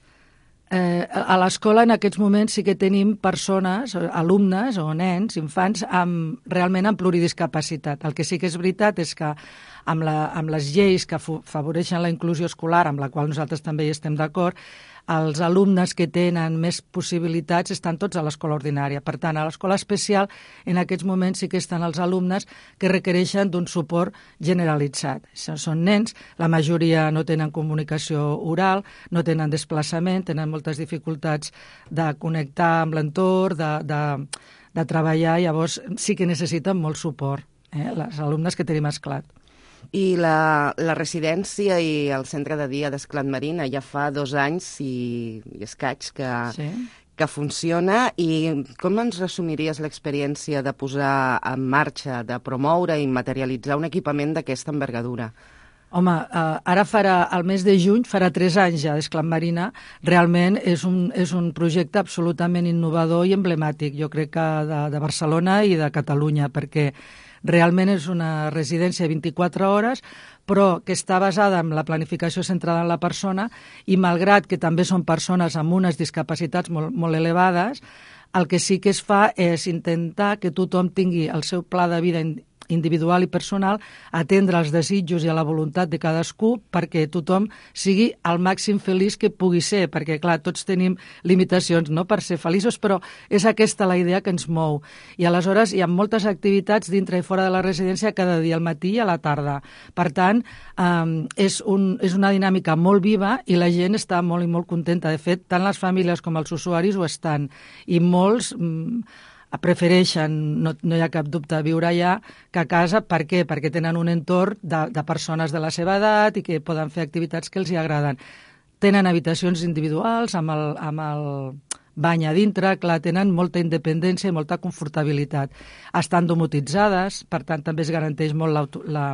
Eh, a l'escola en aquests moments sí que tenim persones, alumnes o nens, infants, amb, realment amb pluridiscapacitat. El que sí que és veritat és que amb, la, amb les lleis que favoreixen la inclusió escolar, amb la qual nosaltres també hi estem d'acord, els alumnes que tenen més possibilitats estan tots a l'escola ordinària. Per tant, a l'escola especial en aquests moments sí que estan els alumnes que requereixen d'un suport generalitzat. Són nens, la majoria no tenen comunicació oral, no tenen desplaçament, tenen moltes dificultats de connectar amb l'entorn, de, de, de treballar, llavors sí que necessiten molt suport, eh, les alumnes que tenim esclat. I la, la residència i el centre de dia d'Esclat Marina ja fa dos anys i, i escaig que, sí. que funciona i com ens resumiries l'experiència de posar en marxa, de promoure i materialitzar un equipament d'aquesta envergadura? Home, uh, ara farà, el mes de juny, farà tres anys ja d'Esclat Marina. Realment és un, és un projecte absolutament innovador i emblemàtic, jo crec que de, de Barcelona i de Catalunya, perquè Realment és una residència de 24 hores, però que està basada en la planificació centrada en la persona i malgrat que també són persones amb unes discapacitats molt, molt elevades, el que sí que es fa és intentar que tothom tingui el seu pla de vida individual i personal, atendre els desitjos i a la voluntat de cadascú perquè tothom sigui el màxim feliç que pugui ser, perquè, clar, tots tenim limitacions no per ser feliços, però és aquesta la idea que ens mou. I aleshores hi ha moltes activitats dintre i fora de la residència cada dia, al matí i a la tarda. Per tant, eh, és, un, és una dinàmica molt viva i la gent està molt i molt contenta. De fet, tant les famílies com els usuaris ho estan. I molts... Mm, prefereixen, no, no hi ha cap dubte, viure allà que a casa. Per què? Perquè tenen un entorn de, de persones de la seva edat i que poden fer activitats que els hi agraden. Tenen habitacions individuals amb el, amb el bany a dintre, clar, tenen molta independència i molta confortabilitat. Estan domotitzades, per tant, també es garanteix molt la, la,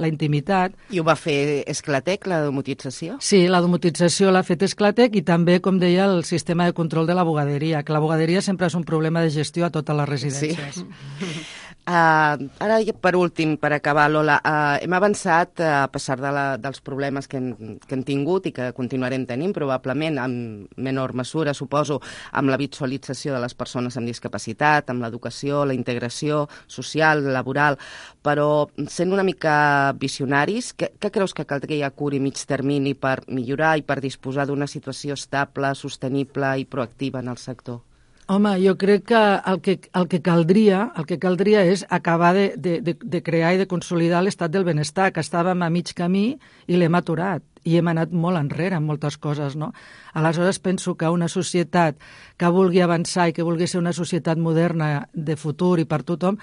la intimitat. I ho va fer Esclatec, la domotització? Sí, la domotització l'ha fet Esclatec i també, com deia, el sistema de control de la bugaderia, que la bugaderia sempre és un problema de gestió a totes les residències. Sí. Uh, ara, per últim, per acabar, Lola, uh, hem avançat, uh, a passar de la, dels problemes que hem, que hem tingut i que continuarem tenint, probablement, amb menor mesura, suposo, amb la visualització de les persones amb discapacitat, amb l'educació, la integració social, laboral, però sent una mica visionaris, què, què creus que caldria a curt i mig termini per millorar i per disposar d'una situació estable, sostenible i proactiva en el sector? Home, jo crec que el que, el que caldria el que caldria és acabar de, de, de, crear i de consolidar l'estat del benestar, que estàvem a mig camí i l'hem aturat i hem anat molt enrere en moltes coses, no? Aleshores penso que una societat que vulgui avançar i que vulgui ser una societat moderna de futur i per tothom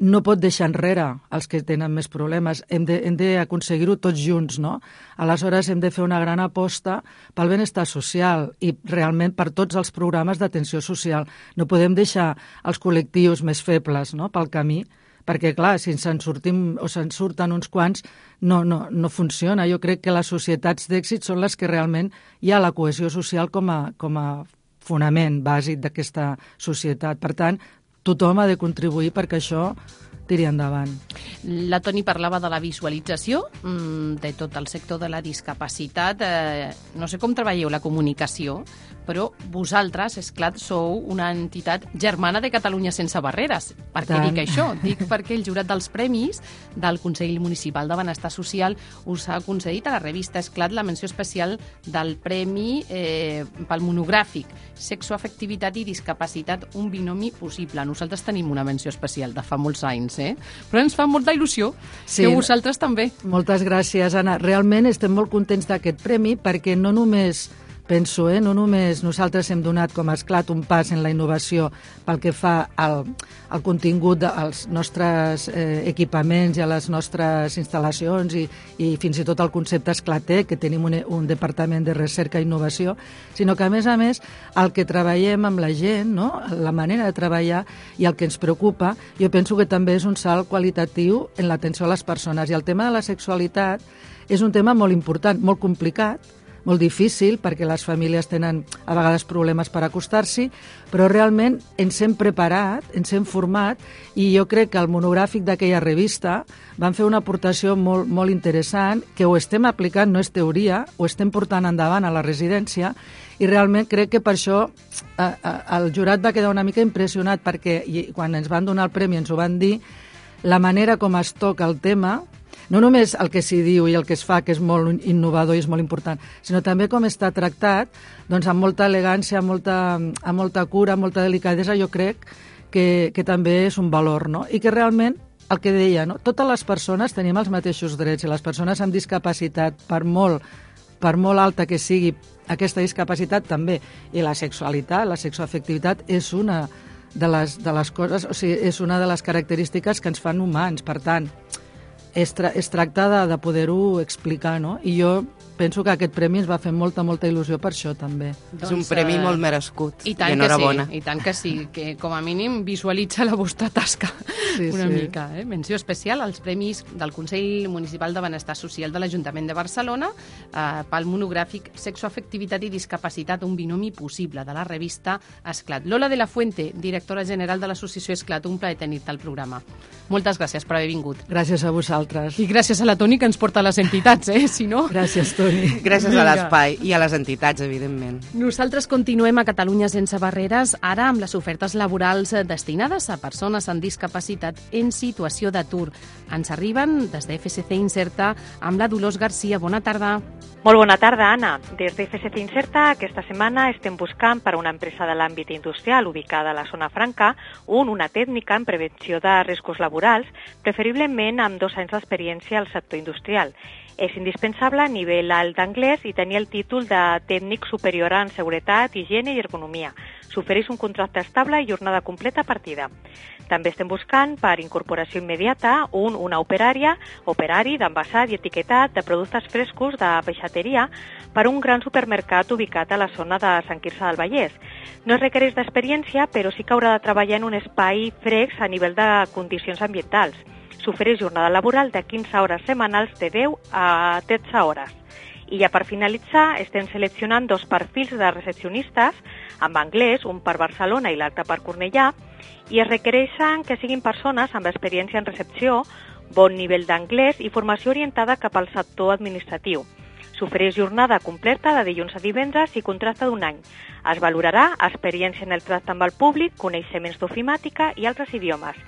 no pot deixar enrere els que tenen més problemes. Hem d'aconseguir-ho tots junts, no? Aleshores, hem de fer una gran aposta pel benestar social i realment per tots els programes d'atenció social. No podem deixar els col·lectius més febles no? pel camí, perquè, clar, si se'n sortim o se'n surten uns quants, no, no, no funciona. Jo crec que les societats d'èxit són les que realment hi ha la cohesió social com a, com a fonament bàsic d'aquesta societat. Per tant, tothom ha de contribuir perquè això tiri endavant. La Toni parlava de la visualització mm, de tot el sector de la discapacitat. Eh, no sé com treballeu la comunicació, però vosaltres, és clar, sou una entitat germana de Catalunya sense barreres. Per què Tant. dic això? Dic perquè el jurat dels premis del Consell Municipal de Benestar Social us ha concedit a la revista Esclat la menció especial del Premi eh, pel monogràfic Sexoafectivitat i discapacitat, un binomi possible. Nosaltres tenim una menció especial de fa molts anys, eh? però ens fa molta il·lusió Sí. que vosaltres també. Moltes gràcies, Anna. Realment estem molt contents d'aquest premi perquè no només penso, eh, no només nosaltres hem donat com a esclat un pas en la innovació pel que fa al, al contingut dels nostres eh, equipaments i a les nostres instal·lacions i, i fins i tot el concepte esclater, que tenim un, un departament de recerca i innovació, sinó que a més a més el que treballem amb la gent, no? la manera de treballar i el que ens preocupa, jo penso que també és un salt qualitatiu en l'atenció a les persones. I el tema de la sexualitat és un tema molt important, molt complicat, molt difícil perquè les famílies tenen a vegades problemes per acostar-s'hi, però realment ens hem preparat, ens hem format i jo crec que el monogràfic d'aquella revista van fer una aportació molt, molt interessant que ho estem aplicant, no és teoria, ho estem portant endavant a la residència i realment crec que per això eh, eh, el jurat va quedar una mica impressionat perquè quan ens van donar el premi ens ho van dir, la manera com es toca el tema no només el que s'hi diu i el que es fa, que és molt innovador i és molt important, sinó també com està tractat, doncs amb molta elegància, amb molta, amb molta cura, amb molta delicadesa, jo crec que, que també és un valor, no? I que realment el que deia, no? totes les persones tenim els mateixos drets i les persones amb discapacitat, per molt, per molt alta que sigui aquesta discapacitat també, i la sexualitat, la sexoafectivitat és una de les, de les coses, o sigui, és una de les característiques que ens fan humans, per tant, es, tra es tracta de, de poder-ho explicar, no? I jo penso que aquest premi ens va fer molta, molta il·lusió per això, també. és un premi eh, molt merescut. I tant I que enhorabona. sí, i tant que sí, que com a mínim visualitza la vostra tasca Sí, una sí. mica. Eh? Menció especial als premis del Consell Municipal de Benestar Social de l'Ajuntament de Barcelona eh, pel monogràfic Sexoafectivitat i discapacitat, un binomi possible, de la revista Esclat. Lola de la Fuente, directora general de l'associació Esclat, un plaer tenir-te al programa. Moltes gràcies per haver vingut. Gràcies a vosaltres. I gràcies a la Toni que ens porta a les entitats, eh? Si no... Gràcies, Toni. Gràcies Vinga. a l'espai i a les entitats, evidentment. Nosaltres continuem a Catalunya sense barreres, ara amb les ofertes laborals destinades a persones amb discapacitat en situació d'atur. Ens arriben des de FSC Incerta amb la Dolors Garcia. Bona tarda. Molt bona tarda, Anna. Des de FSC Incerta, aquesta setmana estem buscant per a una empresa de l'àmbit industrial ubicada a la zona franca un, una tècnica en prevenció de riscos laborals, preferiblement amb dos anys d'experiència al sector industrial. És indispensable nivell alt d'anglès i tenir el títol de tècnic superior en seguretat, higiene i ergonomia. S'ofereix un contracte estable i jornada completa partida. També estem buscant per incorporació immediata un, una operària, operari d'envasat i etiquetat de productes frescos de peixateria per un gran supermercat ubicat a la zona de Sant Quirze del Vallès. No es requereix d'experiència, però sí que haurà de treballar en un espai frex a nivell de condicions ambientals. S'ofereix jornada laboral de 15 hores setmanals de 10 a 13 hores. I ja per finalitzar, estem seleccionant dos perfils de recepcionistes amb anglès, un per Barcelona i l'altre per Cornellà, i es requereixen que siguin persones amb experiència en recepció, bon nivell d'anglès i formació orientada cap al sector administratiu. S'ofereix jornada completa de dilluns a divendres i contracte d'un any. Es valorarà experiència en el tracte amb el públic, coneixements d'ofimàtica i altres idiomes.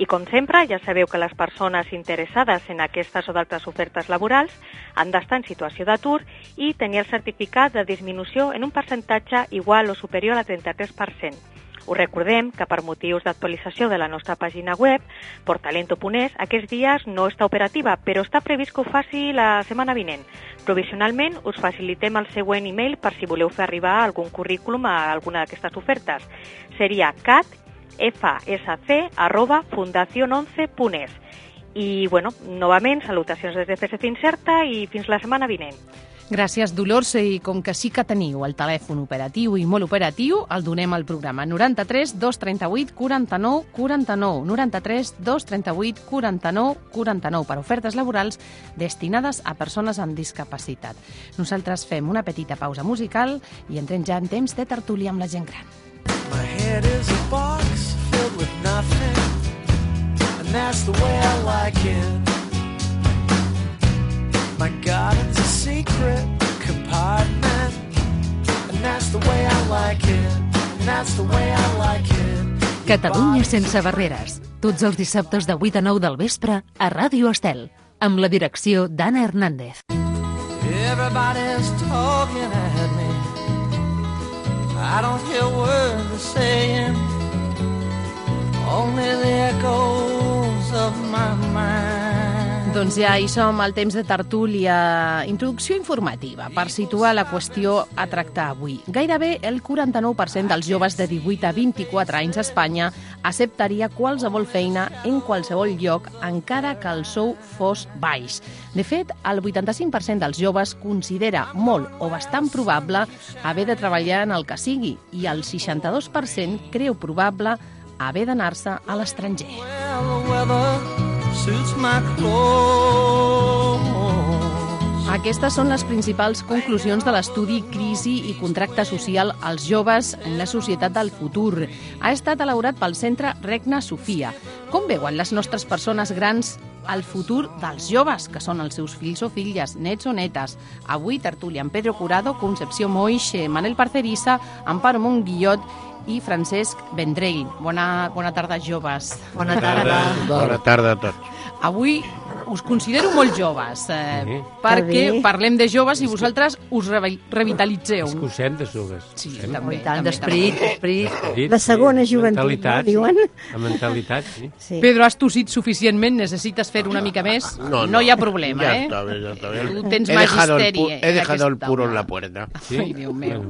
I com sempre, ja sabeu que les persones interessades en aquestes o d'altres ofertes laborals han d'estar en situació d'atur i tenir el certificat de disminució en un percentatge igual o superior al 33%. Us recordem que per motius d'actualització de la nostra pàgina web, portalento.es, aquests dies no està operativa, però està previst que ho faci la setmana vinent. Provisionalment us facilitem el següent email per si voleu fer arribar algun currículum a alguna d'aquestes ofertes. Seria cat fsc arroba fundacion11.es. I, bueno, novament, salutacions des de FSC Incerta i fins la setmana vinent. Gràcies, Dolors, i com que sí que teniu el telèfon operatiu i molt operatiu, el donem al programa 93 238 49 49 93 238 49 49 per ofertes laborals destinades a persones amb discapacitat. Nosaltres fem una petita pausa musical i entrem ja en temps de tertúlia amb la gent gran. My head is a box filled with nothing, and that's the way I like it. My garden's a secret compartment, and that's the way I like it, and that's the way I like it. Catalunya sense barreres. Tots els dissabtes de 8 a 9 del vespre a Ràdio Estel, amb la direcció d'Anna Hernández. Everybody's talking at. I don't hear words they're saying, only the echoes of my mind. Doncs ja hi som al temps de tertúlia. Introducció informativa per situar la qüestió a tractar avui. Gairebé el 49% dels joves de 18 a 24 anys a Espanya acceptaria qualsevol feina en qualsevol lloc, encara que el sou fos baix. De fet, el 85% dels joves considera molt o bastant probable haver de treballar en el que sigui i el 62% creu probable haver d'anar-se a l'estranger. Well, suits my clothes. Aquestes són les principals conclusions de l'estudi Crisi i contracte social als joves en la societat del futur. Ha estat elaborat pel Centre Regna Sofia. Com veuen les nostres persones grans el futur dels joves, que són els seus fills o filles, nets o netes. Avui, tertúlia amb Pedro Curado, Concepció Moix, eh, Manel Parcerissa, Amparo Montguillot i Francesc Vendrell. Bona, bona tarda, joves. Bona tarda. Bona tarda a tots. Avui us considero molt joves, eh, Sí. perquè Que bé. parlem de joves i vosaltres us revi- revitalitzeu. És que ho sem de joves. Sí, sem. també. I tant, d'esperit, esperit. La segona sí. joventut, Mentalitat, no, diuen? La mentalitat, sí. Sí. Pedro, has tossit suficientment, necessites fer una mica més? No, hi ha problema, ya eh? Está bien, ya está bien. Tu tens he dejado el, magisteri, eh, he dejado el puro en la puerta. Ai, Déu meu.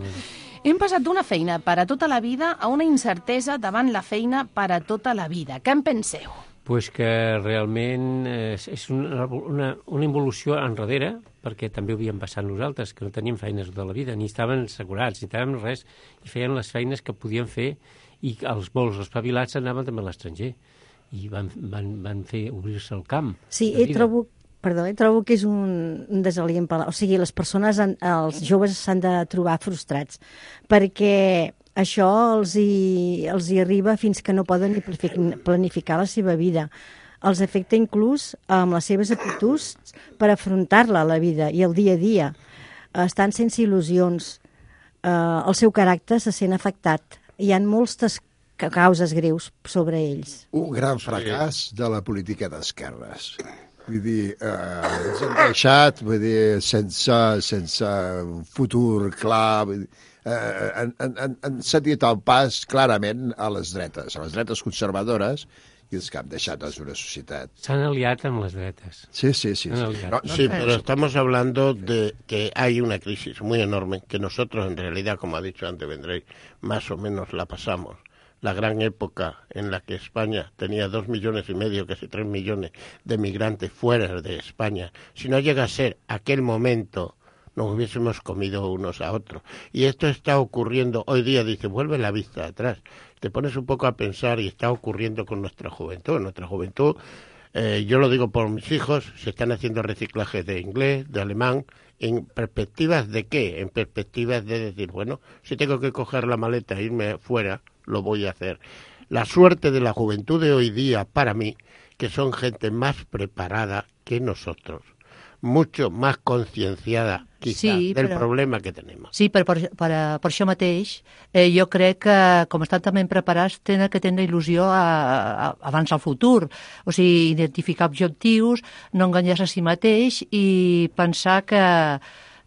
Hem passat d'una feina per a tota la vida a una incertesa davant la feina per a tota la vida. Què en penseu? Pues que realment és, és una, una, una involució enrere, perquè també ho havíem passat nosaltres, que no teníem feines tota la vida, ni estaven assegurats, ni estàvem res, i feien les feines que podien fer, i els vols espavilats anaven també a l'estranger, i van, van, van fer obrir-se el camp. Sí, he trobo, perdó, he trobo que és un, un desalient. per la- O sigui, les persones, han, els joves s'han de trobar frustrats, perquè això els hi, els hi arriba fins que no poden ni planific- planificar la seva vida. Els afecta inclús amb les seves actituds per afrontar-la, la vida, i el dia a dia. Estan sense il·lusions, eh, el seu caràcter se sent afectat. Hi ha moltes ca- causes greus sobre ells. un gran fracàs de la política d'esquerres. Vull dir, eh, ens hem deixat, vull dir, sense, sense un futur clar, vull dir, eh, han, han, han, han cedit el pas clarament a les dretes, a les dretes conservadores, i els que han deixat és una societat. S'han aliat amb les dretes. Sí, sí, sí. No, sí, pero estamos hablando de que hay una crisis muy enorme que nosotros en realidad, como ha dicho antes Vendrey, más o menos la pasamos. La gran época en la que España tenía dos millones y medio, casi tres millones de migrantes fuera de España. Si no llega a ser aquel momento, nos hubiésemos comido unos a otros. Y esto está ocurriendo hoy día, dice, vuelve la vista atrás. Te pones un poco a pensar y está ocurriendo con nuestra juventud. Nuestra juventud, eh, yo lo digo por mis hijos, se están haciendo reciclajes de inglés, de alemán, en perspectivas de qué? En perspectivas de decir, bueno, si tengo que coger la maleta e irme fuera, lo voy a hacer. La suerte de la juventud de hoy día, para mí, que son gente más preparada que nosotros, mucho más concienciada, quizá, Sí, del però- problema que tenemos. Sí, per, per, per, per això mateix, eh, jo crec que, com estan també preparats, tenen que tenir il·lusió a, a, abans al futur. O sigui, identificar objectius, no enganyar-se a si mateix i pensar que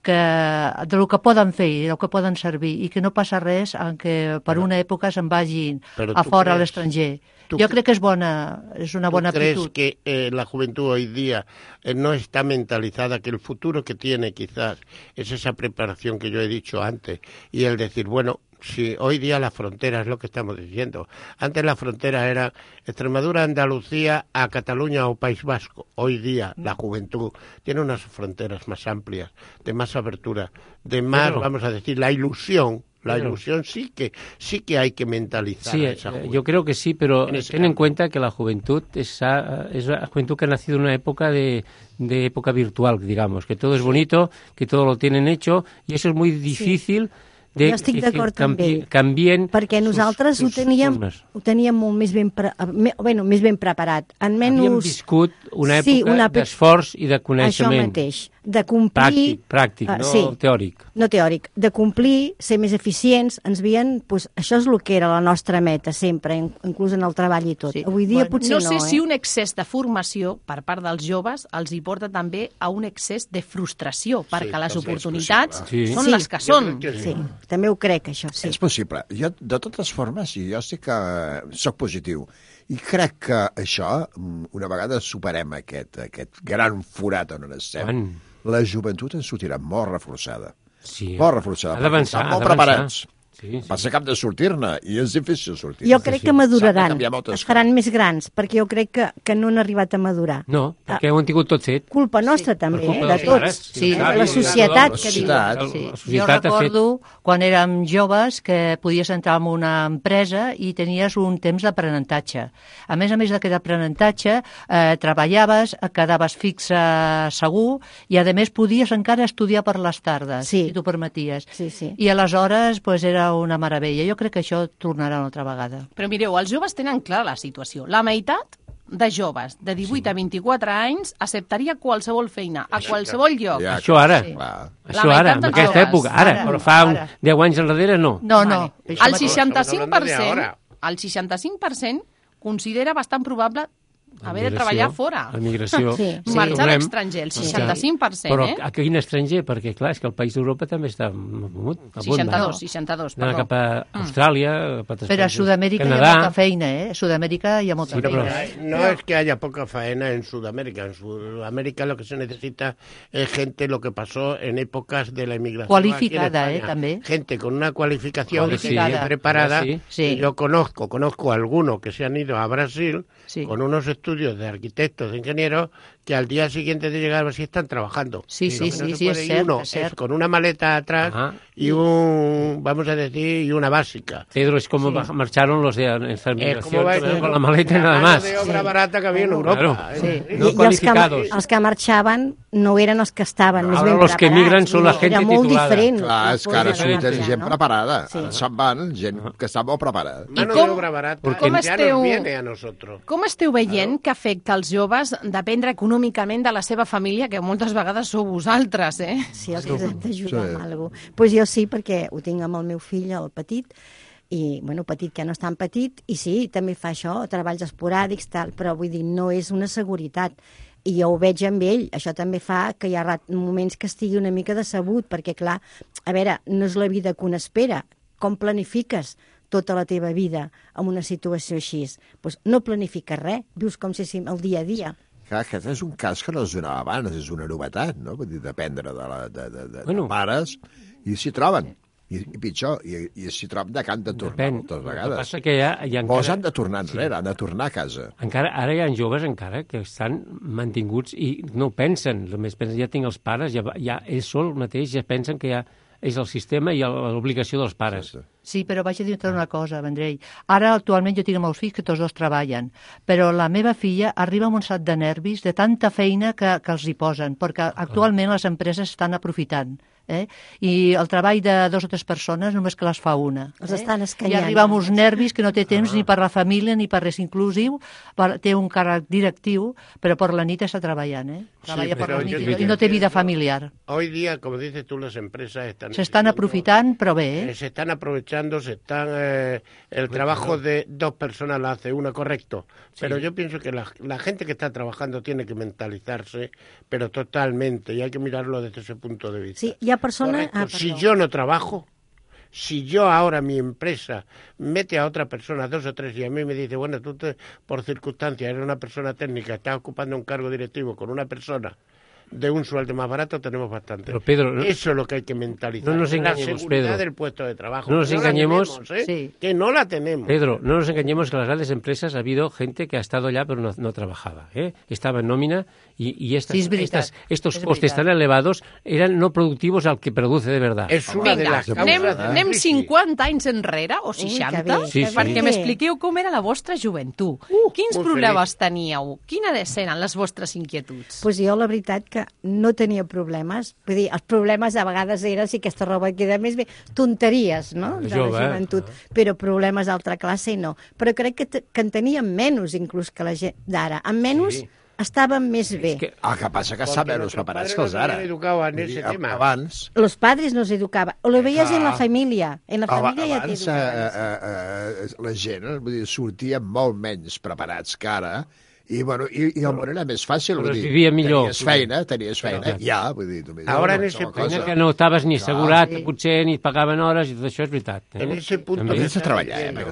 que del que poden fer i del que poden servir i que no passa res en què per una època se'n vagin a fora a creus- l'estranger. Jo cre- crec que és, bona, és una ¿Tú bona crees actitud. que eh, la juventud hoy día eh, no está mentalizada, que el futuro que tiene quizás es esa preparación que yo he dicho antes y el decir, bueno, si hoy día la frontera es lo que estamos diciendo. Antes la frontera era Extremadura, Andalucía, a Cataluña o País Vasco. Hoy día la juventud tiene unas fronteras más amplias, de más apertura, de más, Claro. vamos a decir, la ilusión. La Claro. ilusión sí que sí que hay que mentalizar Sí, a esa eh, juventud. yo creo que sí, pero En ten en cuenta que la juventud es, a- es una juventud que ha nacido en una época de, de época virtual, digamos, que todo es bonito, que todo lo tienen hecho y eso es muy difícil de, jo estic d'acord amb ell. canvien Perquè nosaltres sus- ho teníem, formes. ho teníem molt més ben, pre, me, bueno, més ben preparat. En menys... Havíem viscut una època Sí, una d'esforç i de Això coneixement. mateix, de complir... Pràctic, pràctic, Ah, no sí. teòric. No teòric, de complir, ser més eficients, ens veien, doncs, això és el que era la nostra meta sempre, in- inclús en el treball i tot. Sí. Avui dia Bueno, potser no no, sé eh? si un excés de formació per part dels joves els hi porta també a un excés de frustració, perquè les també és oportunitats. Sí. són Sí, les que són. que sí. També ho crec, això, sí. És possible. Jo, de totes formes, jo sí que sóc positiu. I crec que això, una vegada superem aquest, aquest gran forat on estem, Quan? La joventut ens sortirà molt reforçada. Sí. Molt reforçada. Ha d'avançar, ha molt d'avançar. preparats. Sí, sí. Passa cap de sortir-ne, i és difícil sortir Jo crec que maduraran, es faran més grans, perquè jo crec que, que no han arribat a madurar. No, perquè ho han tingut tot fet. Culpa nostra també, Per culpa eh, de tots. pares, Sí, de avis, la de societat la que societat. diu. La Sí. Jo societat fet... recordo quan érem joves que podies entrar en una empresa i tenies un temps d'aprenentatge. A més a més d'aquest aprenentatge, eh, treballaves, quedaves fixe segur i a més podies encara estudiar per les tardes, Sí. si t'ho permeties. Sí, sí. I aleshores pues, era una meravella. Jo crec que això tornarà una altra vegada. Però mireu, els joves tenen clara la situació. La meitat de joves de 18 a 24 anys acceptaria qualsevol feina, a qualsevol lloc. Ja, Això ara, Sí. això La ara, en aquesta joves. època, ara, Ara. però fa Ara. 10 anys enrere no. No, no. Vale. El mateix. 65%, el 65% considera bastant probable haver de treballar fora. La migració. Sí, sí. Marxar a l'estranger, el Sí. 65%, Però eh? a quin estranger? Perquè, clar, és que el país d'Europa també està amunt, 62, 62, Anar perdó. cap a Austràlia, cap a Però a. Sud-amèrica hi ha molta feina, eh? A Sud-amèrica hi ha molta Sí, pero feina. no es que haya poca faena en Sudamérica. En Sudamérica lo que se necesita es gente, lo que pasó en épocas de la inmigración. Cualificada, ¿eh? También. Gente con una cualificación preparada. Sí, sí. Yo conozco, conozco a algunos que se han ido a Brasil Sí. con unos estudios de arquitectos, de ingenieros, que al día siguiente de llegar a Brasil están trabajando. Sí, sí, sí, no sí, es cierto, uno es cierto. con una maleta atrás Ajá. y un, vamos a decir, y una básica. Pedro, es como Sí. marcharon los de Es va con la maleta y nada más. de obra barata que había en Europa. Claro. ¿eh? Sí. No I, i els, que, qualificados. els que marxaven no eren els que estaven més Ahora ben los que emigran son la dir, gente Era molt titulada. diferent. Clar, la és que ara surten marxar, gent no? preparada. Sí. Ara Se'n van gent que està molt preparada. Mano com- com esteu- nos viene a nosotros. Com esteu veient que afecta els joves dependre econòmicament de la seva família, que moltes vegades sou vosaltres, eh? Sí, els hem d'ajudar Sí. amb alguna cosa. Pues jo sí, perquè ho tinc amb el meu fill, el petit, i, bueno, petit que no és tan petit, i sí, també fa això, treballs esporàdics, tal, però vull dir, no és una seguretat. I jo ho veig amb ell, això també fa que hi ha moments que estigui una mica decebut, perquè, clar, a veure, no és la vida que un espera. Com planifiques tota la teva vida en una situació així? Pues no planifiques res, vius com si el dia a dia. Clar, aquest és un cas que no es donava abans, és una novetat, no? Vull dir, dependre de, la, de, de, de, Bueno. de pares, i s'hi troben. I, i pitjor, i, i s'hi troben de que han de tornar Depèn. moltes El que vegades. passa que hi ha, hi ha Molts encara, han de tornar enrere, han de tornar a casa. encara, ara hi ha joves encara que estan mantinguts i no pensen, només pensen, ja tinc els pares, ja, ja ells sol mateix ja pensen que ja és el sistema i l'obligació dels pares. Sí, però vaig a dir una cosa, Vendrell. Ara, actualment, jo tinc molts fills que tots dos treballen, però la meva filla arriba amb un sac de nervis de tanta feina que, que els hi posen, perquè actualment les empreses estan aprofitant. Eh? I el treball de dos o tres persones només que les fa una. Els eh? estan I escanyant. arriba amb uns nervis que no té temps ni per la família ni per res inclusiu, per, té un càrrec directiu, però per la nit està treballant, eh? Treballa per la yo nit te i no té vida familiar. Hoy día, como dices tú, las empresas están... S'estan aprofitant, però bé, eh, eh? se están aprovechando, se están eh, el trabajo de dos personas lo hace una, correcto. Pero yo pienso que la, la gente que está trabajando tiene que mentalizarse, pero totalmente, y hay que mirarlo desde ese punto de vista. Sí, hi ha persones... Correcto. Ah, si yo no trabajo, si yo ahora mi empresa mete a otra persona, dos o tres, y a mí me dice, bueno, tú por circunstancias eres una persona técnica, estás ocupando un cargo directivo con una persona de un sueldo más barato, tenemos bastante. Pero, Pedro, no- Eso es lo que hay que mentalizar. No nos la engañemos, seguridad Pedro. del puesto de trabajo. No nos Que la engañemos. tenemos, ¿eh? Sí. Que no la tenemos. Pedro, no nos engañemos que en las grandes empresas ha habido gente que ha estado allá pero no, no trabajaba. ¿eh? Estaba en nómina y, y estas, Sí, es estas- estos és costes tan elevados eran no productivos al que produce de verdad. Es una de Vinga, anem, de la anem crisis. 50 anys enrere, o Ui, 60, que bé, Sí, sí. perquè m'expliqueu com era la vostra joventut. Quins molt problemes teníeu? Quina eren les vostres inquietuds? Pues jo, la veritat, que no tenia problemes. Vull dir, els problemes a vegades eren si aquesta roba et queda més bé, tonteries, no?, de Jove, la eh? joventut, però problemes d'altra classe no. Però crec que, que en tenien menys, inclús, que la gent d'ara. Amb menys Sí. estaven més bé. Que, el que passa que menys nuestros preparats que els d'ara. habían educado en ese dir, tema. Abans, Los padres nos educaban. O lo veías en la Clar. família. En la Aba- família ja abans t'educaven. eh, eh, eh, la gent eh, vull dir, sortia molt menys preparats que ara i, bueno, i, i el món era més fàcil. Però Vull es dir, vivia millor. Tenies feina, tenies feina, ja, vull dir, només Ara en no, ese no, punt cosa. que no estaves ni Clar. assegurat, Sí. potser ni et pagaven hores, i tot això és veritat. Eh? En ese punto També. estás treballar, eh, perquè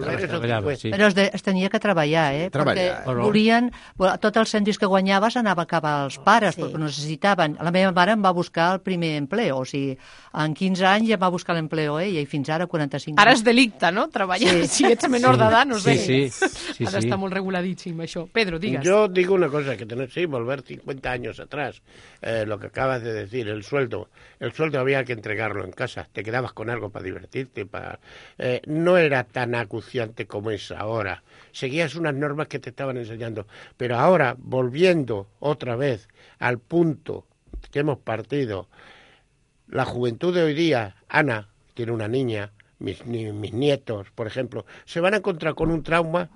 volver treballar. sí. Però es, de, es tenia que treballar, eh? Treballar. Perquè Però- volien... Bueno, tots els cèntims que guanyaves anava cap als pares, Sí. sí. perquè necessitaven. La meva mare em va buscar el primer empleo, o sigui, en 15 anys ja em va buscar l'empleo ella, i fins ara 45 Ara anys. és delicte, no?, treballar. Sí. Si ets menor Sí. d'edat, no Sí, sé. sí, sí, Ara sí. està molt reguladíssim, això. Pedro, digues. Yo digo una cosa, que tenés sí, volver 50 años atrás, eh, lo que acabas de decir, el sueldo. El sueldo había que entregarlo en casa, te quedabas con algo para divertirte, para... eh, no era tan acuciante como es ahora. Seguías unas normas que te estaban enseñando. Pero ahora, volviendo otra vez al punto que hemos partido, la juventud de hoy día, Ana, tiene una niña, mis, mis nietos, por ejemplo, se van a encontrar con un trauma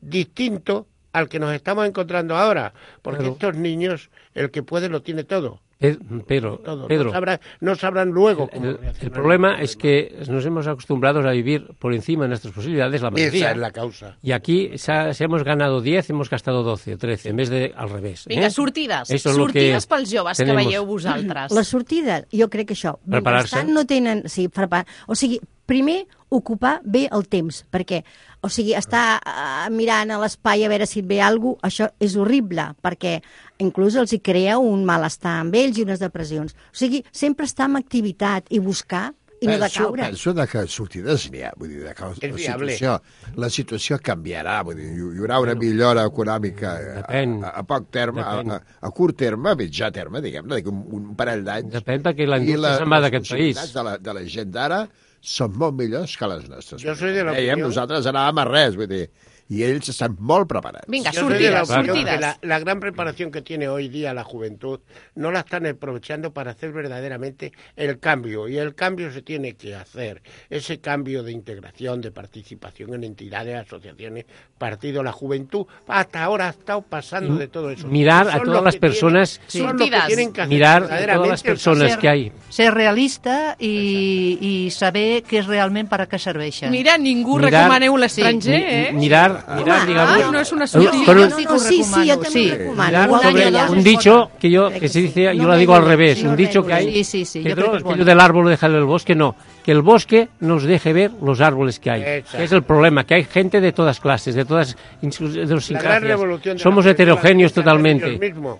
distinto al que nos estamos encontrando ahora, porque Claro. estos niños, el que puede lo tiene todo. Pe- Pedro. Pedro, No, sabrán, no sabrán luego cómo el, el problema es que nos hemos acostumbrado a vivir por encima de nuestras posibilidades la mayoría. Esa es la causa. Y aquí se ha- si hemos ganado 10, hemos gastado 12 o 13, en vez de al revés. Vinga, ¿eh? sortides. Eso sortides que pels joves tenemos. que veieu vosaltres. La sortida, jo crec que això, Preparar-se. mentrestant no tenen... Sí, prepar... O sigui, primer, ocupar bé el temps, perquè, o sigui, estar uh, mirant a l'espai a veure si et ve alguna cosa, això és horrible, perquè inclús els hi crea un malestar amb ells i unes depressions. O sigui, sempre estar en activitat i buscar i no de penso, caure. penso de que sortides n'hi ha, vull dir, de que la situació, la situació canviarà, vull dir, hi haurà una millora econòmica a, a, a poc terme, a, Depèn. a, a curt terme, a mitjà terme, diguem-ne, un, un parell d'anys. Depèn perquè la indústria se'n va d'aquest país. possibilitats De la, de la gent d'ara són molt millors que les nostres. Jo soy de la Dèiem, opinió- nosaltres anàvem a res, vull dir, i ells estan molt preparats. Vinga, de la la, la gran preparación que tiene hoy día la juventud no la están aprovechando para hacer verdaderamente el cambio. Y el cambio se tiene que hacer. Ese cambio de integración, de participación en entidades, asociaciones, partidos, la juventud, hasta ahora ha estado pasando de todo eso. Mirar a todas las tienen- personas, que Sortidas. tienen que mirar a todas las personas que hay. Ser realista i, i saber què és realment per a què serveixen. Mira, ningú Mirar- recomaneu l'estranger, eh? Mirar, mirar, digamos... no és una con un- No, no, sí, sí, també Sí, Un sobre año, dos un es dicho que yo que se dice, yo No lo digo al revés, un dicho que hay, Sí, sí, sí, yo Pedro, creo que es aquello bueno. del árbol dejar el bosque, no, que el bosque nos deje ver los árboles que hay. Que es el problema, que hay gente de todas clases, de todas idiosincrasias. Somos heterogéneos totalmente.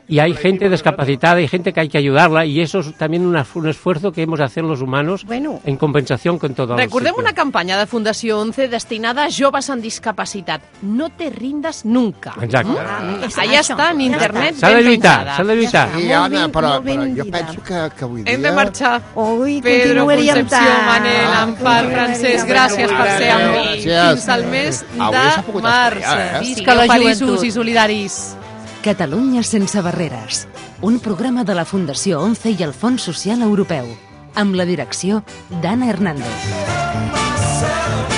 Y hay gente discapacitada, hay gente que hay que ayudarla y eso es también una- un esfuerzo que hemos de hacer los humanos Bueno. en compensación con todo Recordem una campanya de Fundació 11 destinada a joves amb discapacitat. No te rindas nunca. Exacte. Mm? és Allà això, està en ja internet S'ha de ben lluitar, s'ha de lluitar. Sí, Molt Anna, ben- però, però jo penso que, que avui dia... Hem de marxar. Ui, Pedro, continuaríem Concepció. Manel, Ampar, Francesc, gràcies per ser amb mi fins al mes Avui de març. eh? Visca la joventut. i solidaris. Catalunya sense barreres. Un programa de la Fundació 11 i el Fons Social Europeu. Amb la direcció d'Anna Hernández. myself